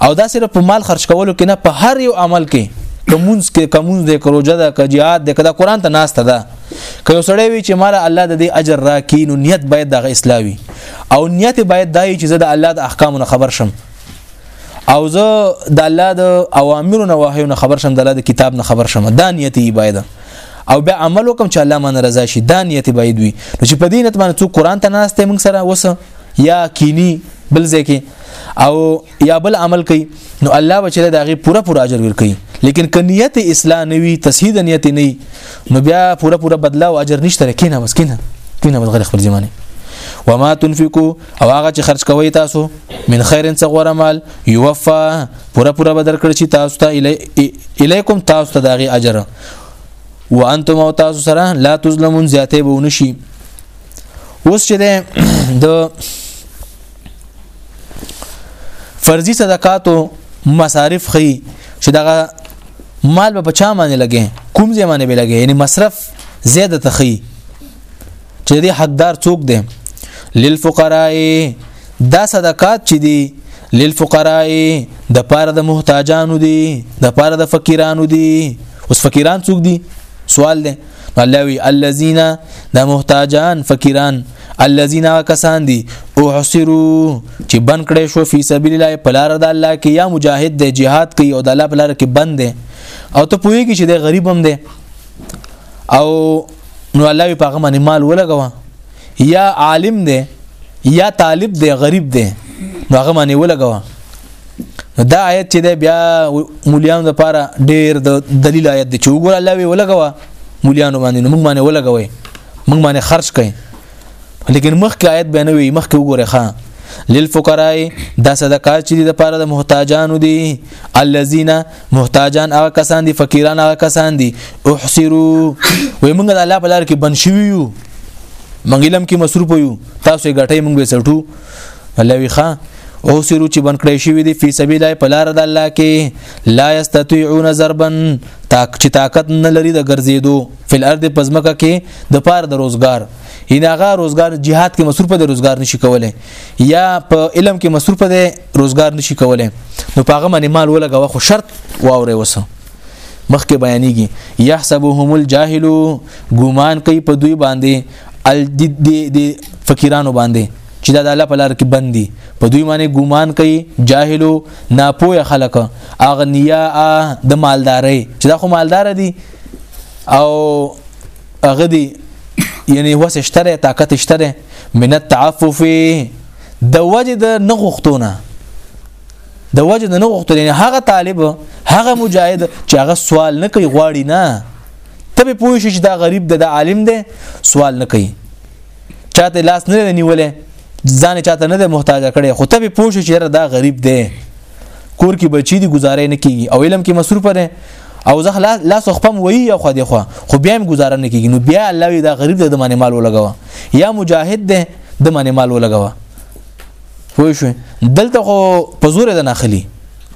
او دا صرف په مال خرج کولو کې نه په هر یو عمل کې کمونز کې کمونز د کروجه ده که jihad ده که د قران ته ناشته ده که یو سړی وي چې مال الله د دې اجر راکې نو نیت باید دغه اصلاح وي او نیت باید دای چې زه د الله د احکامو نه خبر شم او زه د الله د اوامرو نه وحیو نه خبر شم د الله د کتاب نه خبر شم دا نیت یې باید او بیا عمل وکم چې الله من رضا شي دا نیت باید وي نو چې په دې نیت باندې څوک قران ته ناشته موږ سره وسه یا کینی بل ځکه او یا بل عمل کوي نو الله بچره دا غي پورا پورا اجر ور کوي لیکن کنیت اصلاح نه وي تصحیح د نیت نه نو بیا پورا پورا بدلا او اجر نشته رکینه بس کینه کینه بس غیر خپل زمانه وما تنفقوا او هغه چې خرج کوي تاسو من خیر څه غوړه مال یوفا پورا پورا بدر کړ چې تاسو ته الی الیکم تاسو ته داغي اجر وانتم او تاسو سره لا تظلمون زیاته به ونشي اوس چې د فرضي صدقاتو مصارف خي چې دغه مال به پچا باندې لګي کوم ځای باندې به لګي یعنی مصرف زیاده تخي چې دې حقدار څوک دی للفقراء دا صدقات چې دي للفقراء د پاره د محتاجانو دي د پاره د فقیرانو دي اوس فقیران څوک دي سوال دی الله وی الذين د محتاجان فقيران الذين کسان دي او حصروا چې بن کړي شو په سبيل الله په لار د الله کې یا مجاهد د جهاد کوي او د الله په لار کې بند دي او ته پوهیږي چې د غریب هم دي او نو الله په هغه باندې مال ولګوه یا عالم دی یا طالب دی غریب دی نو هغه معنی ولګوه دا آیت چې دی بیا مولیان د پاره ډیر د دلیل آیت دی چې وګور الله وی ولګوه مولیانو باندې نو موږ باندې ولګوي موږ باندې خرج کړي لیکن مخکې آیت به نه وي مخکې وګوره ښا للفقراء دا صدقات چې د پاره د محتاجانو دي الذين محتاجان هغه کسان دي فقیران هغه کسان دي احسرو وې موږ د الله په لار کې بن شوی یو منګلم کې مصروف یو تاسو یې غټي موږ به سټو الله وی ښا او سرو چې بن کړی شوی دی فی سبیل الله په لار د الله کې لا یستطيعون ضربا تاک چې طاقت نه لري د ګرځېدو فل ارض پزمکه کې د پار د روزګار ان هغه روزګار jihad کې مصروف دی روزګار نشي کولای یا په علم کې مصروف دی روزګار نشي کولای نو پاغه باندې مال ولګوه خو شرط واوري وسه مخکې بیانېږي يحسبهم الجاهل ګمان کوي په دوی باندې الجد د فقیرانو باندې چې دا د الله په لار کې بندي په دوی باندې ګمان کوي جاهلو ناپوهه خلک اغنیا د مالداري چې دا خو مالدار دي او هغه دي یعنی وسه شتره طاقت شتره من التعفف د وجه د نه غختونه د وجه د نه غختونه یعنی هغه طالب هغه مجاهد چې هغه سوال نه کوي غواړي نه ته به پوه شې چې دا غریب د عالم دی سوال نه کوي چاته لاس نه نیولې ځان چاته نه محتاج کړي خو ته به پوه شې چې دا غریب دی کور کې بچی دی گزارې نه کیږي او علم کې مصروف دی او زه لا لاس خپم وی او خو دی خو خو بیا هم گزاره نه کیږي نو بیا الله دا غریب د منی مال ولګوا یا مجاهد ده د باندې مال ولګوا پوه شو دلته خو په زور ده نه خلی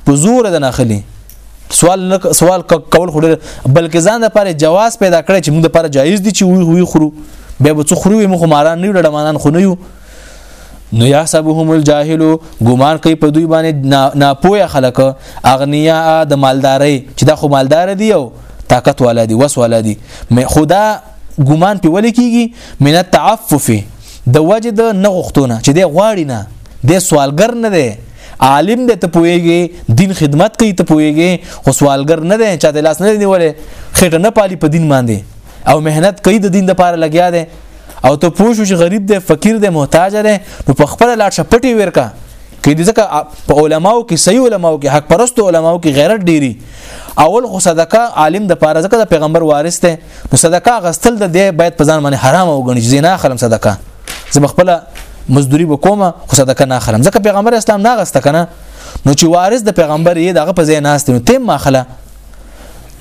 په زور ده نه خلی سوال نه سوال کول خو بلکې ځان لپاره جواز پیدا کړی چې موږ لپاره جایز دي چې وی وی خورو به به څو خورو موږ ماران نه ډډمانان خو نه یو نو یحسبهم الجاهل ګمان کوي په دوی باندې ناپوهه خلک اغنیا د مالداري چې دا خو مالدار دی او طاقت والا دی وس والا دی خدا ګمان په ول کیږي من التعفف د وجه د نه غختونه چې دی غواړي نه دی سوالګر نه دی عالم دی ته پويږي دین خدمت کوي ته پويږي خو سوالګر نه دی چا د لاس نه دی ولې خېټه نه پالي په دین باندې او مهنت کوي د دین د پاره لګیا دی او ته پوه شو چې غریب دی فقیر دی محتاج دی نو په خپل لاټ شپټي ورکا کې دې ځکه په علماو کې صحیح علماو کې حق پرستو علماو کې غیرت ډيري اول خو صدقه عالم د پاره ځکه د پیغمبر وارث ته نو صدقه غستل د دی باید په ځان باندې حرام وګڼي چې نه خلم صدقه زه خپل مزدوري وکوم خو صدقه نه خلم ځکه پیغمبر اسلام نه غسته کنه نو چې وارث د پیغمبر یې دغه په ځای ناست نو تیم ماخله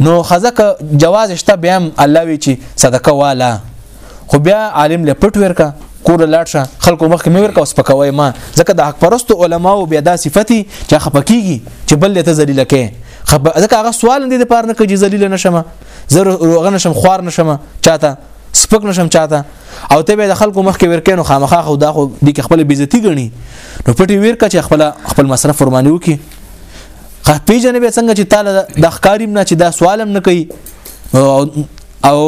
نو خزکه جواز شته بیا الله وی چې صدقه والا خو بیا عالم له پټ ورکا کور لاړ شه خلکو مخ کې مې ورکا اوس پکوي ما ځکه د حق پرستو علماو بیا دا صفتی چې خپکیږي چې بل ته ذلیل کې خب ځکه هغه سوال دې د پار نه کوي ذلیل نشم زه روغ نشم خوار نشم چاته سپک نشم چاته او ته به د خلکو مخ کې ورکینو خامخا خو دا خو د خپل بیزتی غني نو پټي ورکه چې خپل خپل مصرف فرمانه وکي خه پیژنې به څنګه چې تعالی د ښکاریم نه چې دا سوالم نه کوي او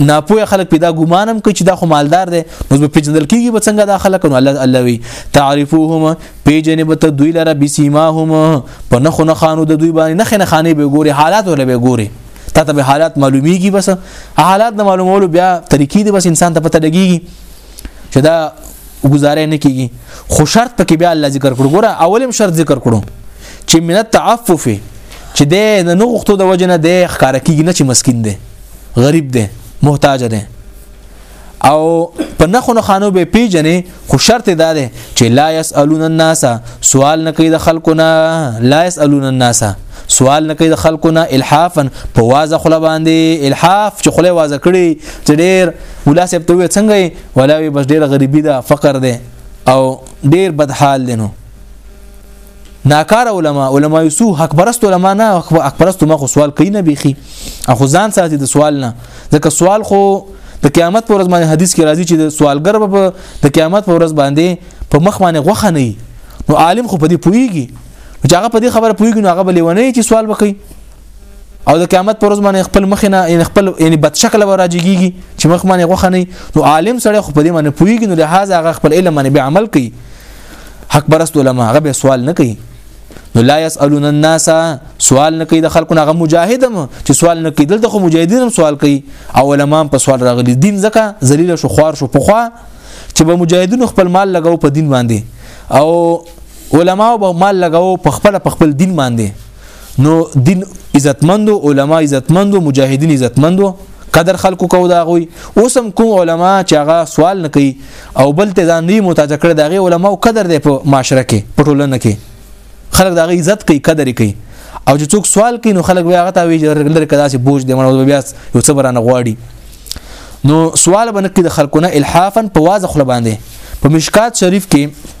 ناپوه خلک پیدا ګمانم کوي چې دا خو مالدار دی نو به پیژندل کیږي به څنګه دا خلک نو الله الله وی تعرفوهم پیجنې به ته دوی لره بسیماهم په نخو نخانو د دوی باندې نخې نخانې به ګوري حالات ولا به ګوري تا ته به حالات معلومیږي بس حالات د معلومولو بیا طریقې دي بس انسان ته پته لګيږي چې دا گزاره نه کیږي خو شرط پکې بیا الله ذکر کړو ګوره اولم شرط ذکر کړو چې من التعفف چې د نه غختو د وجنه د ښکار کیږي نه چې مسكين دی غریب دی محتاج دی او په نخو نه خانو به پیجنې خو شرط دا ده چې لا يسالون الناس سوال نه کوي د خلکو نه لا يسالون الناس سوال نه کوي د خلکو نه الحافا په وازه خله باندې الحاف چې خله وازه کړي چې ډېر ولا سب ته څنګه ولا بس ډېر غریبي ده فقر ده او ډېر بد حال دي نو ناکار علما علما یوسو حق پرست علما نه حق پرست ما خو سوال کوي نه بيخي اخو ځان ساتي د سوال نه ځکه سوال خو د قیامت پر ورځ باندې حدیث کې راځي چې د سوالګر به د قیامت پر ورځ باندې په مخ باندې غوخه نه نو عالم خو په دې پويږي چې هغه په دې خبره پويږي نو هغه بلې ونه چې سوال وکړي او د قیامت پر ورځ باندې خپل مخ نه یعنی خپل یعنی بد شکل به راځيږي چې مخ باندې غوخه نه نو عالم سره خو په دې باندې پويږي نو لهدا هغه خپل علم باندې به عمل کوي حق پرست علما هغه به سوال نه کوي نو لا يسالون الناس سوال نه کوي د خلکو هغه مجاهدم چې سوال نه کوي دلته خو مجاهدین هم سوال کوي او علما په سوال راغلي دین ځکه ذلیل شو خوار شو پخوا چې به مجاهدینو خپل مال لګاو په دین باندې او علما به مال لګاو په خپل په خپل دین باندې نو دین عزتمندو علما عزتمندو مجاهدین عزتمندو قدر خلکو کو دا غوي اوس هم کوم علما چې هغه سوال نه کوي او بل ته ځان نه محتاج کړ دا غي علما او قدر دی په معاشره کې په ټولنه کې خلک دا غي عزت کوي قدر کوي او چې څوک سوال کوي نو خلک بیا هغه ته وی چې لر کدا سي بوج دی مړ بیا یو څه برانه غواړي نو سوال باندې د خلکو نه الحافن په واز خپل باندې په مشکات شریف کې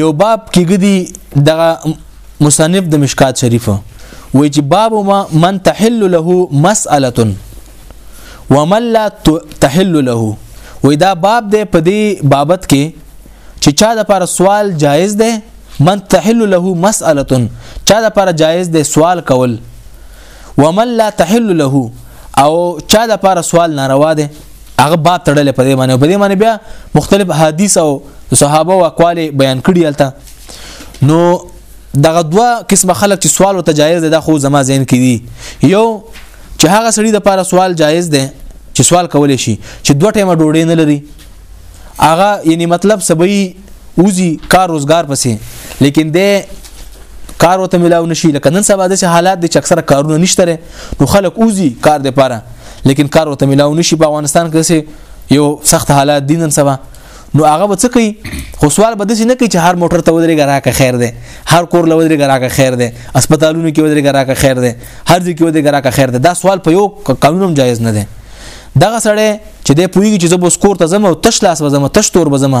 یو باب کې ګدي دغه مصنف د مشکات شریف وای چې باب ما من تحل له مسأله ومن لا تحل له وای دا باب دی په دې بابت کې چې چا د پر سوال جایز دی من تحل له مسأله چا د پر جایز دی سوال کول ومن لا تحل له او چا د پر سوال ناروا دی هغه با تړل په دې معنی په دې معنی بیا مختلف حدیث او صحابه او اقوال بیان کړي الته نو دغه دوا قسمه خلک چې سوال او تجایز ده خو زما ذهن کې دي یو چې هغه سړي د پاره سوال جایز ده چې سوال کول شي چې دوه ټیمه ډوډۍ نه لري هغه یعنی مطلب سبي اوزي کار روزګار پسې لیکن د کار وته ملاو نشي لکه نن سبا د حالات د چکسره کارونه نشته نو خلک اوزي کار د پاره لیکن کار وته ملاو نشي په افغانستان کې یو سخت حالات دي نن سبا نو هغه به څه کوي خو سوال به داسې نه کوي چې هر موټر ته ودرېږه راکه خیر دی هر کور له ودرېږه راکه خیر دی هسپتالونو کې ودرېږه راکه خیر دی هر ځای کې ودرېږه راکه خیر دی دا سوال په یو قانونم جایز نه دی دغه سړی چې دی پوهیږي چې زه به سکور ته ځم او تش لاس به ځم تش تور به ځم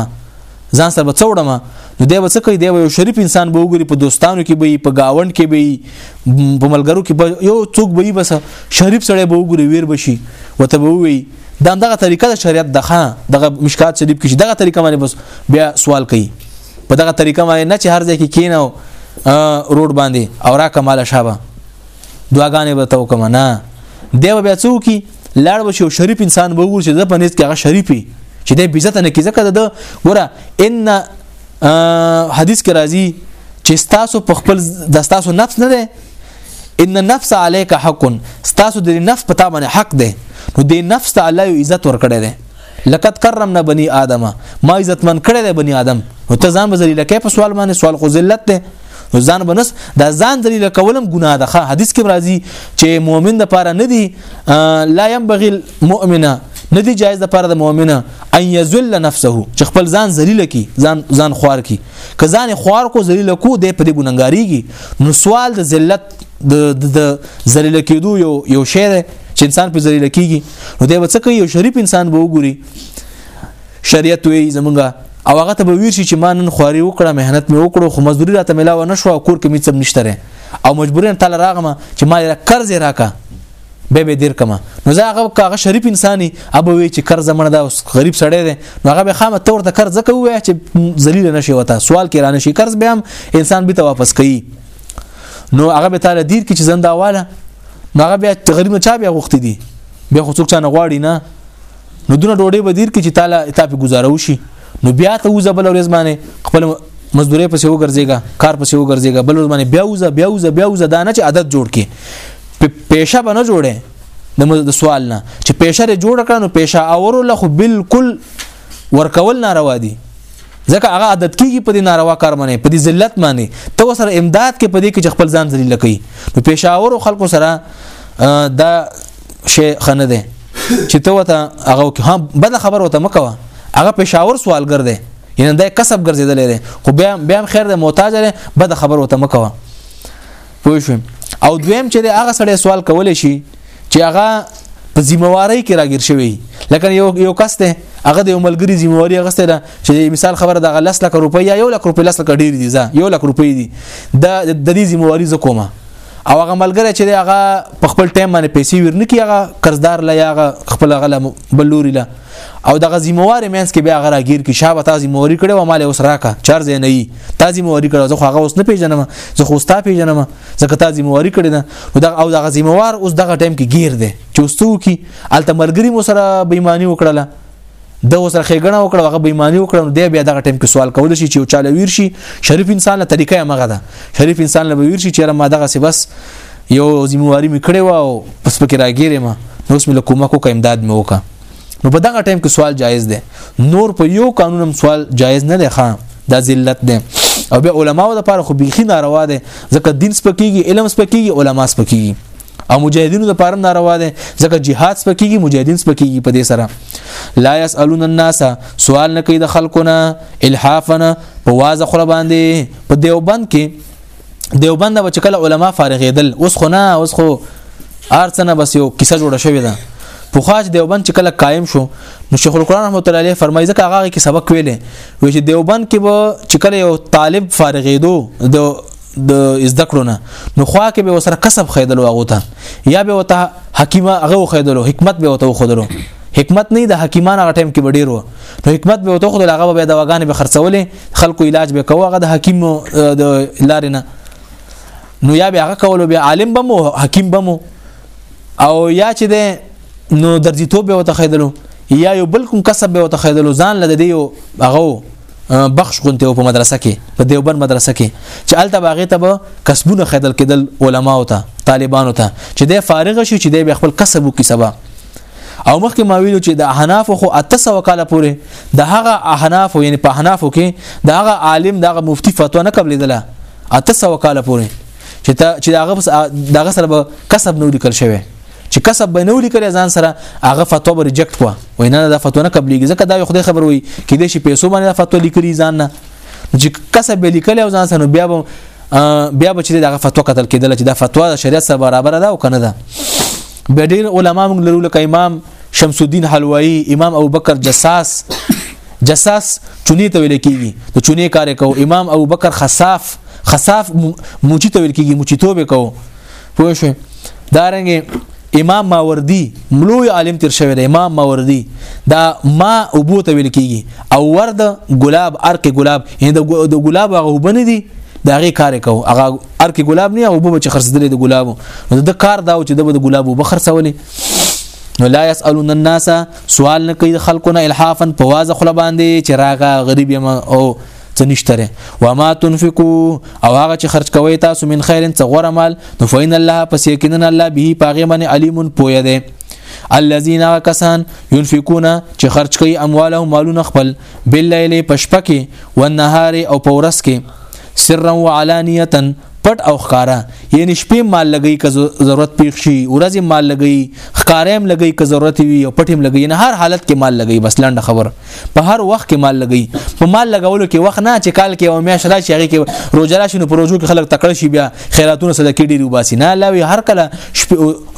ځان سره به څوړم نو دی به څه کوي دی به یو شریف انسان به وګوري په دوستانو کې به په گاوند کې به په ملګرو کې به یو څوک به بس شریف سړی به وګوري ویر بشي وته به وي دا دغه طریقه د شریعت دغه دغه مشکات شریف کې دغه طریقه باندې بس بیا سوال کوي په دغه طریقه باندې نه چې هر ځای کې کیناو روډ باندې او را کماله شابه دعاګانې به تو کوم نه دی بیا څو کی لاړ به شو شریف انسان به وګور چې د پنځ کې هغه شریفي چې د بیزت نه کیزه کده د ګوره ان حدیث کې راځي چې تاسو په خپل د تاسو نفس نه ده ان النفس عليك حق تاسو د نفس په تابانه حق ده نو د نفس ته الله عزت ورکړي ده لقد کرمنا بني ادم ما عزت من کړی دی بني ادم نو ته ځان به ذلیل کې په سوال باندې سوال خو ذلت دی نو ځان بنس دا ځان ذلیل کولم ګناه ده حدیث کې راځي چې مؤمن د پاره نه دی لا ينبغي المؤمنه نه دی جایز د پاره د مؤمنه ان یذل نفسه چې خپل ځان ذلیل کی ځان ځان خوار کی که ځان خوار کو ذلیل کو د په دې ګننګاریږي نو سوال د ذلت د ذلیل کېدو یو یو شی چې انسان په ذلیل کیږي نو دی به څه کوي یو شریف انسان به وګوري شریعت وی زمونږه او هغه ته به ویر شي چې ما نن خواري وکړه مهنت مې وکړو خو مزدوري راته ملاو نه شو کور کې مې څه نشته او مجبورین تعالی راغمه چې ما یې قرض راکا به به دیر کما نو زه هغه کاغه شریف انساني ابو وی چې قرض مړ دا غریب سړی دی نو هغه به خامه تور ته قرض کوي چې ذلیل نشي وتا سوال کې رانه شي قرض به هم انسان به ته واپس کوي نو هغه به تعالی دیر کې چې زنده واله نو هغه بیا غریب نه چا بیا غوښتي دي بیا خو څوک چا نه غواړي نه نو دونه ډوډۍ به دیر کې چې تعالی تاپی گزارو شي نو بیا ته وځه بل ورځ باندې خپل مزدوري پسې وګرځيګا کار پسې وګرځيګا بل ورځ باندې بیا وځه بیا وځه بیا وځه دا نه چې عادت جوړ کې پېښه به نه جوړې د سوال نه چې پېښه جوړ کړه نو پېښه اورو له خو بالکل ورکول ناروا دي ځکه هغه عادت کیږي په دې ناروا کار باندې په دې ذلت باندې ته وسره امداد کې په دې کې خپل ځان ذلیل کوي نو پېښور خلکو سره دا شی خنه ده چې ته وته هغه کې هم بل خبر وته مکوه هغه پېښور سوالګر دی یعنی دا کسب ګرځیدل لري خو بیا بیا خیر د محتاج لري بد خبر وته مکوه پوه شو او دویم چې هغه سړی سوال کول شي چې هغه په ذمہواری کې راګیر شوی لکه یو یو کس ته هغه د عملګری ذمہواری غسته ده چې مثال خبره د 10 لک روپۍ یا 1 لک روپۍ 10 لک ډیر دي ځا 1 لک روپۍ دي د د دې ذمہواری ز کومه او هغه ملګری چې هغه په خپل ټایم باندې پیسې ورنکي هغه قرضدار لا هغه خپل غله بلوري لا او دغه ذمہوار مینس کې بیا غره گیر کې شابه تا ذمہواری کړو او مال اوس راکا چار ځای نه یي تا ذمہواری کړو زه خو هغه اوس نه پیژنم زه خو ستا پیژنم ځکه تا ذمہواری کړی نه او دغه او دغه ذمہوار اوس دغه ټایم کې گیر دی چې اوستو کې الته مرګري مو سره بېماني وکړله د اوسره خېګنه وکړه هغه بېماني وکړه دی بیا دغه ټیم کې سوال کول شي چې او چاله ویر شي شریف انسان له طریقې مغه ده شریف انسان له ویر شي چې ما دغه سی بس یو ذمہواری مې کړې و او پس پکې راګیرې ما نو اوس مې له کومه کو امداد مې وکا نو په دغه ټایم کې سوال جایز دی نور په یو قانون هم سوال جایز نه دی خان دا ذلت دی او به علماو د پاره خو بیخي ناروا دی ځکه دین سپکیږي علم سپکیږي علما سپکیږي او مجاهدینو د پاره ناروا دي ځکه جهاد سپکیږي مجاهدین سپکیږي په دې سره لا يسالون الناس سوال نه کوي د خلکو نه الحافنا په واز خره باندې په دیوبند کې دیوبند به چې کله علما فارغېدل اوس خو نه اوس خو ارڅنه بس یو کیسه جوړه شوې ده په خاص دیوبند چې کله قائم شو نو شیخ القرآن رحمت الله علیه فرمایي ځکه هغه کې سبق ویلې وی چې دیوبند کې به چې کله یو طالب فارغېدو د د زده کړو نه نو خوا کې به وسره کسب خیدل واغو ته یا به وته حکیمه هغه خیدلو حکمت به وته خودلو حکمت نه د حکیمان هغه ټیم کې ډیر و نو حکمت به وته خو د هغه به دواګانې به خرڅولې خلکو علاج به کوه هغه د حکیم د لارې نه نو یا به هغه کولو به عالم بمو حکیم بمو او یا چې ده نو درځي توب به وته خیدلو یا یو بل کوم کسب به وته خیدلو ځان لده دی هغه بخش غونته په مدرسه کې په دیوبند مدرسه کې چې الته باغې ته به کسبونه خیدل کېدل علما او ته طالبانو ته چې د فارغ شي چې د خپل کسب وکي سبا او مخکې ما ویلو چې د احناف خو 800 کال پورې د هغه احناف یعنی په احناف کې د هغه عالم دغه مفتی فتوا نه قبلېدله 800 کال پورې چې تا چې دغه بس دغه سره به کسب نو لیکل شوی چې کسب به نو لیکل ځان سره هغه فتوا به ریجیکټ کوا وای نه دا فتوا نه قبلېږي ځکه دا یو خدای خبر وي کې دې شي پیسو باندې فتوا لیکلي ځان نه چې کسب به لیکل او ځان سره بیا به بیا به چې دغه فتوا قتل کېدل چې دا فتوا د شریعت سره برابر ده او کنه ده بیا ډیر علما موږ لرو لکه امام شمس الدین حلوایی امام ابوبکر جساس جساس چونی ته ویل کیږي د چونی کار کو امام ابوبکر خصاف خصاف موچی ته ویل کیږي موچی توبه کو پوه شو دارنګ امام ماوردی ملوی عالم تیر شوی دی امام ماوردی دا ما ابو ته ویل کیږي او ورد ګلاب ارک ګلاب یعنی د ګلاب هغه وبنه دي دا غي کار کو هغه ار کې ګلاب نه او به چې خرڅدلې د ګلابو نو د کار دا چې د ګلابو به خرڅولې نو لا يسالون الناس سوال نه کوي خلکونه الحافا په واز خل باندې چې راغه غریب یم او څه نشتره و ما تنفقوا او هغه چې خرج کوي تاسو من خیر څه غوړه مال نو فین الله پس یقینا الله به پاغه من علیم پوی دی الذين کسان ينفقون چې خرج کوي اموالهم مالونه خپل باللیل په شپه کې والنهار او په ورځ کې سرا وعلانیه پټ او ښکارا یعنی شپې مال لګی که ضرورت پیښ شي ورځې مال لګی ښکاریم لګی که ضرورت وي او پټیم لګی نه هر حالت کې مال لګی بس لاند خبر په هر وخت کې مال لګی په مال لګولو کې وخت نه چې کال کې او میاش راشي هغه کې روزه راشي نو پروژو کې خلک تکړه شي بیا خیراتونه صدقې ډیر وباسي نه لاوي هر کله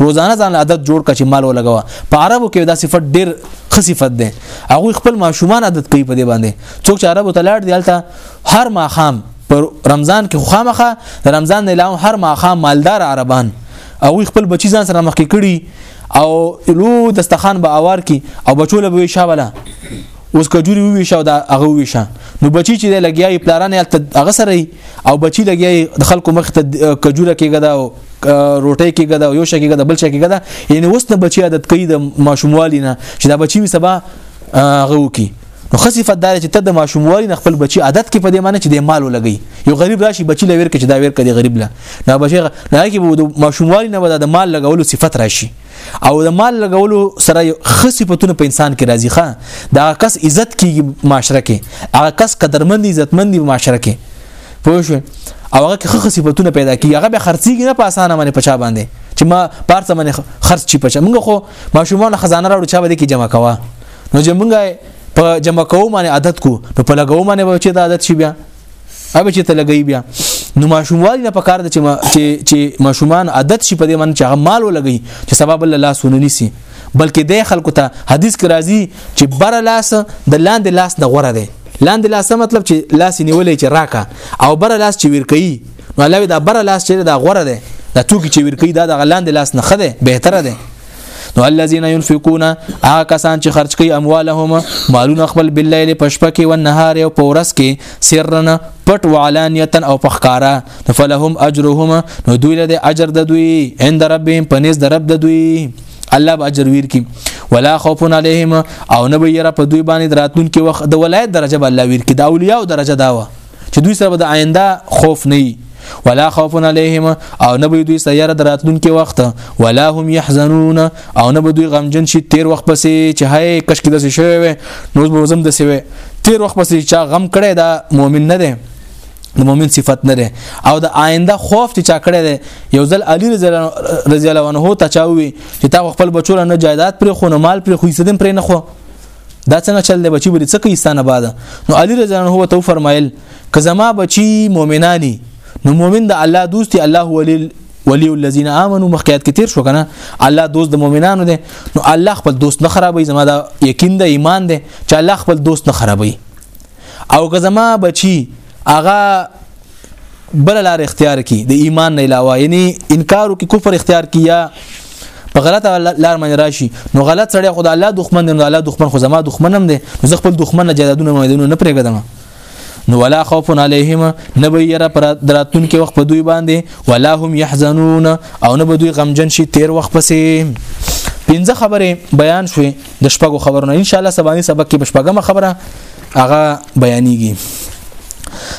روزانه ځان عادت جوړ کړي مال ولګوا په عربو کې دا صفت ډیر خصيفت ده هغه خپل ماشومان عادت کوي په دې باندې څوک چې عربو ته لاړ دی هلته هر ماخام پر رمضان کې خامخه د رمضان نه علاوه هر ماخام مالدار عربان او خپل بچی ځان سره مخکې کړي او لو دستخان به اوار کی او بچو له وی شاوله اوس کجوري وی شاو دا هغه وی شا نو بچی چې لګیاي پلارانه هغه سره او بچی لګیا د خلکو مخ ته کجوره کېګه دا روټۍ کېګه دا یو شي کېګه دا بل شي کېګه دا یعنی اوس نه بچی عادت کوي د ماشوموالي نه چې دا بچی وي سبا غو کی نو خصيفت دار چې ته د ماشوموالي نه خپل بچی عادت کې په دې معنی چې د مال ولګي یو غریب راشي بچی لویر کې چې دا ویر کې غریب لا نه بچی نه کې د ماشوموالي نه د مال لګولو صفت راشي او د مال لګولو سره خه صفاتونه په انسان کې راځي ښه دا کس عزت کیږي معاشره کې هغه کس قدرمن دي عزتمن دي معاشره کې پوه شو او هغه کې خه صفاتونه پیدا کیږي هغه به خرڅيږي نه په اسانه باندې پچا باندې چې ما پارڅ باندې خرڅ چی پچا موږ خو ماشومان خزانه راوړو چا به کې جمع کوا نو چې موږ په جمع کوو باندې عادت کو نو په لګو باندې به چې دا عادت شي بیا اوبه چې ته لګي بیا نو ماشوموالي نه پکار د چې چې ماشومان عادت شي په دې من چې هغه مال ولګي چې سبب الله لاس ونی سي بلکې د خلکو ته حدیث کې راځي چې بر لاس د لاندې لاس نه غوره دی لاندې لاس مطلب چې لاس نیولې چې راکا او بر لاس چې ور کوي نو الله دا بر لاس چې دا غوره دی دا توکي چې ور کوي دا د لاندې لاس نه خده بهتره دی نو الذين ينفقون هغه کسان چې خرج کوي اموالهم مالونه خپل بالليل پشپه کې او نهار او پورس کې سرنا پټ وعلانیتا او پخکارا فلهم اجرهم نو دوی له اجر د دوی عند ربهم پنيز د رب د دوی الله به اجر ویر کی ولا خوف عليهم او نه به یره په دوی باندې دراتون کې وخت د ولایت درجه به الله ویر کی دا اولیاء درجه داوه چې دوی سره به د آینده خوف نه وي ولا خوف علیهم او نه به دوی سیاره دراتلونکي وخت ولا هم يحزنون او نه به دوی غمجن شي تیر وخت پسې چې هاي کش کې د څه شوی وي نو به زم د سوي تیر وخت پسې چا غم کړي دا مؤمن نه دی د مؤمن صفت نه ده او د آینده خوف چې چا کړی دی یو ځل علی رضی الله عنه ته چاوي چې تا خپل بچو نه جایداد پر خو نه مال پر خو یې سدم پر نه خو دا څنګه چل دی بچی به څه کوي ستانه بعد نو علي رضی الله عنه تو فرمایل که زما بچی مؤمنانی نو مؤمن د الله دوست دی الله ولی ولی الذین آمنو مخکیات کې تیر شو کنه الله دوست د مؤمنانو دی نو الله خپل دوست نه خرابوي زما دا یقین د ایمان دی چې الله خپل دوست نه خرابوي او که زما بچي هغه بل لار اختیار کی د ایمان نه علاوه یعنی انکارو کې کفر اختیار کی یا په غلطه لار باندې راشي نو غلط سړی خو د الله دښمن دی نو الله دښمن خو زما دښمن هم دی نو زه خپل دښمن نه جادونه مېدونه نه پرېږدم نو ولا خوف علیهم نه به یره پر دراتون کې وخت په دوی باندې ولا هم يحزنون او نه به دوی غمجن شي تیر وخت پسې پنځه خبره بیان شوه د شپږو خبرونه ان شاء الله سباني سبق کې بشپګه خبره هغه بیانېږي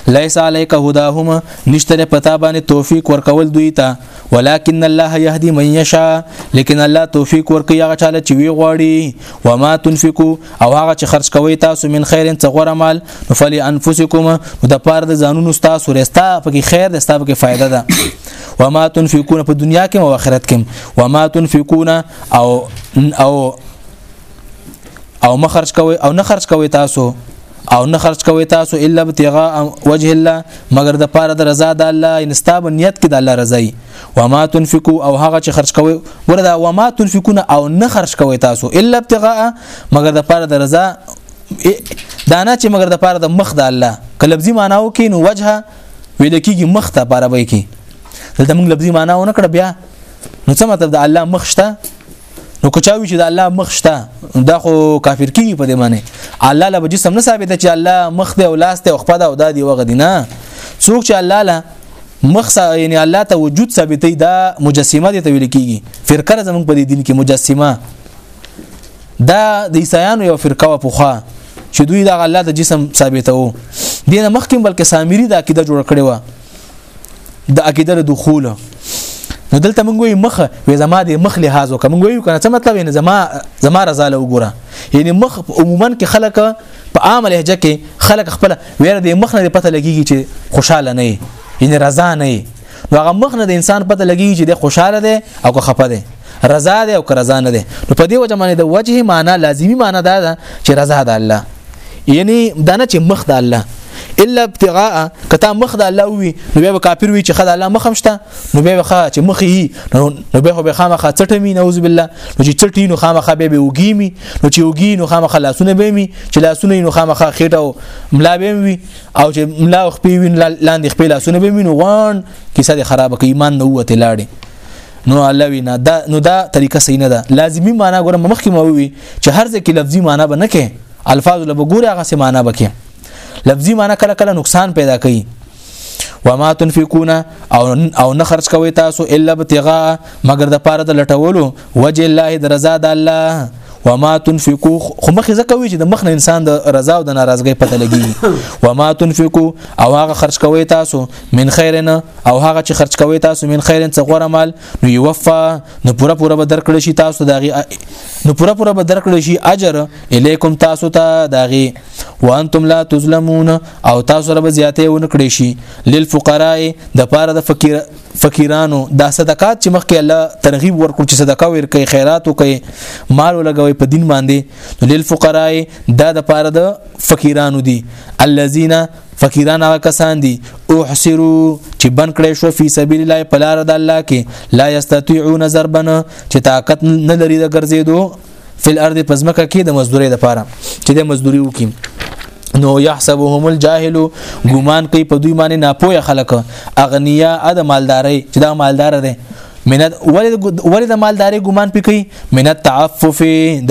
ليس عليك هداهم نشتره پتا باندې توفیق ورکول دوی ته ولكن الله يهدي من يشاء لیکن الله توفیق ورکي هغه چاله چې وی غواړي وما تنفقوا او هغه چې خرج کوي تاسو من خیر څه غوړه مال فلی انفسکم د پاره د ځانونو تاسو رستا پکې خیر د تاسو پکې فائدہ ده وما تنفقون په دنیا کې او آخرت کې وما تنفقون او او او مخرج کوي او نه خرج کوي تاسو او نه خرج کوي تاسو الا ابتغاء وجه الله مگر د پاره د رضا د الله انستاب نیت کې د الله رضا وي وما تنفقوا او هغه چې خرج کوي وردا وما تنفقون او نه خرج کوي تاسو الا ابتغاء مگر د پاره د رضا دانا چې مگر د پاره د مخ د الله کلبزي معناو کې نو وجه ویل کېږي مخ ته پاره وي کې دلته موږ لفظي معناو نه کړ بیا نو څه مطلب د الله مخ شته نو کچاوي چې د الله مخ شته دا خو کافر کیږي په دې معنی الله له جسم نه ثابت چې الله مخ دی او لاس دی او خپه ده او دا دی وغه دی نه څوک چې الله له مخ یعنی الله ته وجود ثابتې دا مجسمه دي ته ویل کیږي فرقه زمونږ په دې دین کې مجسمه دا د عیسایانو یو فرقه و پوخا چې دوی د الله د جسم ثابتو دینه مخکې بلکې سامری دا کیده جوړ کړي و د عقیده د دخول نو دلته موږ وی مخ وې زما د مخ لحاظ وکم موږ وی کنه څه مطلب نه زما زما رضا له وګوره یعنی مخ عموما کې خلک په عام لهجه کې خلک خپل ویره د مخ نه پته لګیږي چې خوشاله نه یې یعنی رضا نه یې نو هغه مخ نه د انسان پته لګیږي چې د خوشاله دی او که خپه دی رضا ده او رضا نه ده نو په دې وجه باندې د وجه معنا لازمی معنا دا ده چې رضا ده الله یعنی دا نه چې مخ ده الله الا ابتغاء کته مخ د الله وي نو به کافر وي چې خدای الله مخم شته نو به خا چې مخ یې نو به به خامخه چټمي نعوذ بالله نو چې چټي نو خامخه به وګيمي نو چې وګي نو خامخه لاسونه به مي چې لاسونه نو خامخه خېټه ملا به وي او چې ملا خپې وین لاندې خپې لاسونه به مي نو وان کیسه خراب کوي ایمان نو وته لاړي نو الله وینا دا نو دا طریقه صحیح نه ده لازمی معنی ګوره مخکې مو وی چې هر ځکه لفظي معنی به نه کې الفاظ له ګوره هغه سه معنی بکې لفظي معنی کله کله نقصان پیدا کوي وما تنفقون او او نه خرج کوي تاسو الا ابتغاء مگر د پاره د لټولو وجه الله د رضا د الله وما تنفقوا خو مخې زکوي چې د مخ نه انسان د رضا او د ناراضګۍ پته لګي وما تنفقوا او هغه خرج کوي تاسو من خیرن او هغه چې خرج کوي تاسو من خیرن څه غوړه مال نو یوفا نو پورا پورا به درکړی شي تاسو داغي نو پورا پورا به درکړی شي اجر الیکم تاسو ته داغي وانتم لا تظلمون او تاسو سره به زیاتې ونکړي شي للفقراء د پاره د فقیر فقیرانو دا صدقات چې مخکې الله ترغیب ورکړ چې صدقه ورکړي خیرات وکړي مال ولګوي په دین باندې للفقراء دا د پاره د فقیرانو دي الذين فقیران هغه کسان دي احسرو چې بن کړي شو فی سبیل الله په لار د الله کې لا یستطيعون ضربن چې طاقت نه لري د ګرځېدو فل ارض پزمکه کې د مزدوري لپاره چې د مزدوري وکي نو يحسبهم الجاهل ګمان کوي په دوی باندې ناپوهه خلک اغنیا د مالداري چې دا مالدار دي منت ولې د مالداري ګمان پکې منت تعفف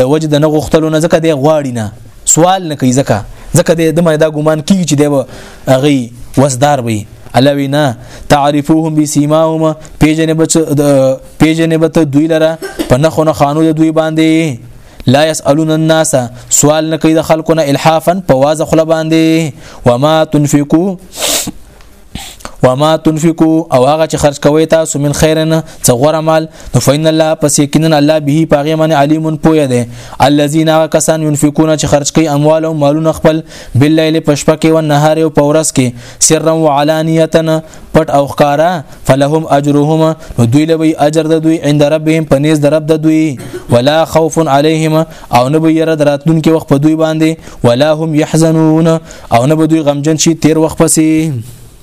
د وجد نه غختلو نه ځکه دی غواړي نه سوال نه کوي ځکه ځکه د دمه دا ګومان کیږي چې دی به هغه وسدار وي الله وینا تعرفوهم بسیماهم پیجن بچ پیجن بت دوی لره په نخو نه خانو د دوی باندې لا يسالون الناس سوال نه کوي د خلکو نه الحافا په واز خله باندې وما تنفقو وما تنفقوا او هغه چې خرج کوي تاسو من خیرن څه غوړه مال نو فین الله پس یقینا الله به پاغه من علیم پوی دی الذين کسان ينفقون چې خرج کوي اموال او مالونه خپل بالليل پشپه کې او نهار او پورس کې سرا وعلانیه پټ او ښکارا فلهم اجرهم نو دوی لوي اجر د دوی عند ربهم پنيز د رب د دوی ولا خوف عليهم او نه به یره دراتلونکي وخت په دوی باندې ولا هم يحزنون او نه به دوی غمجن شي تیر وخت پسې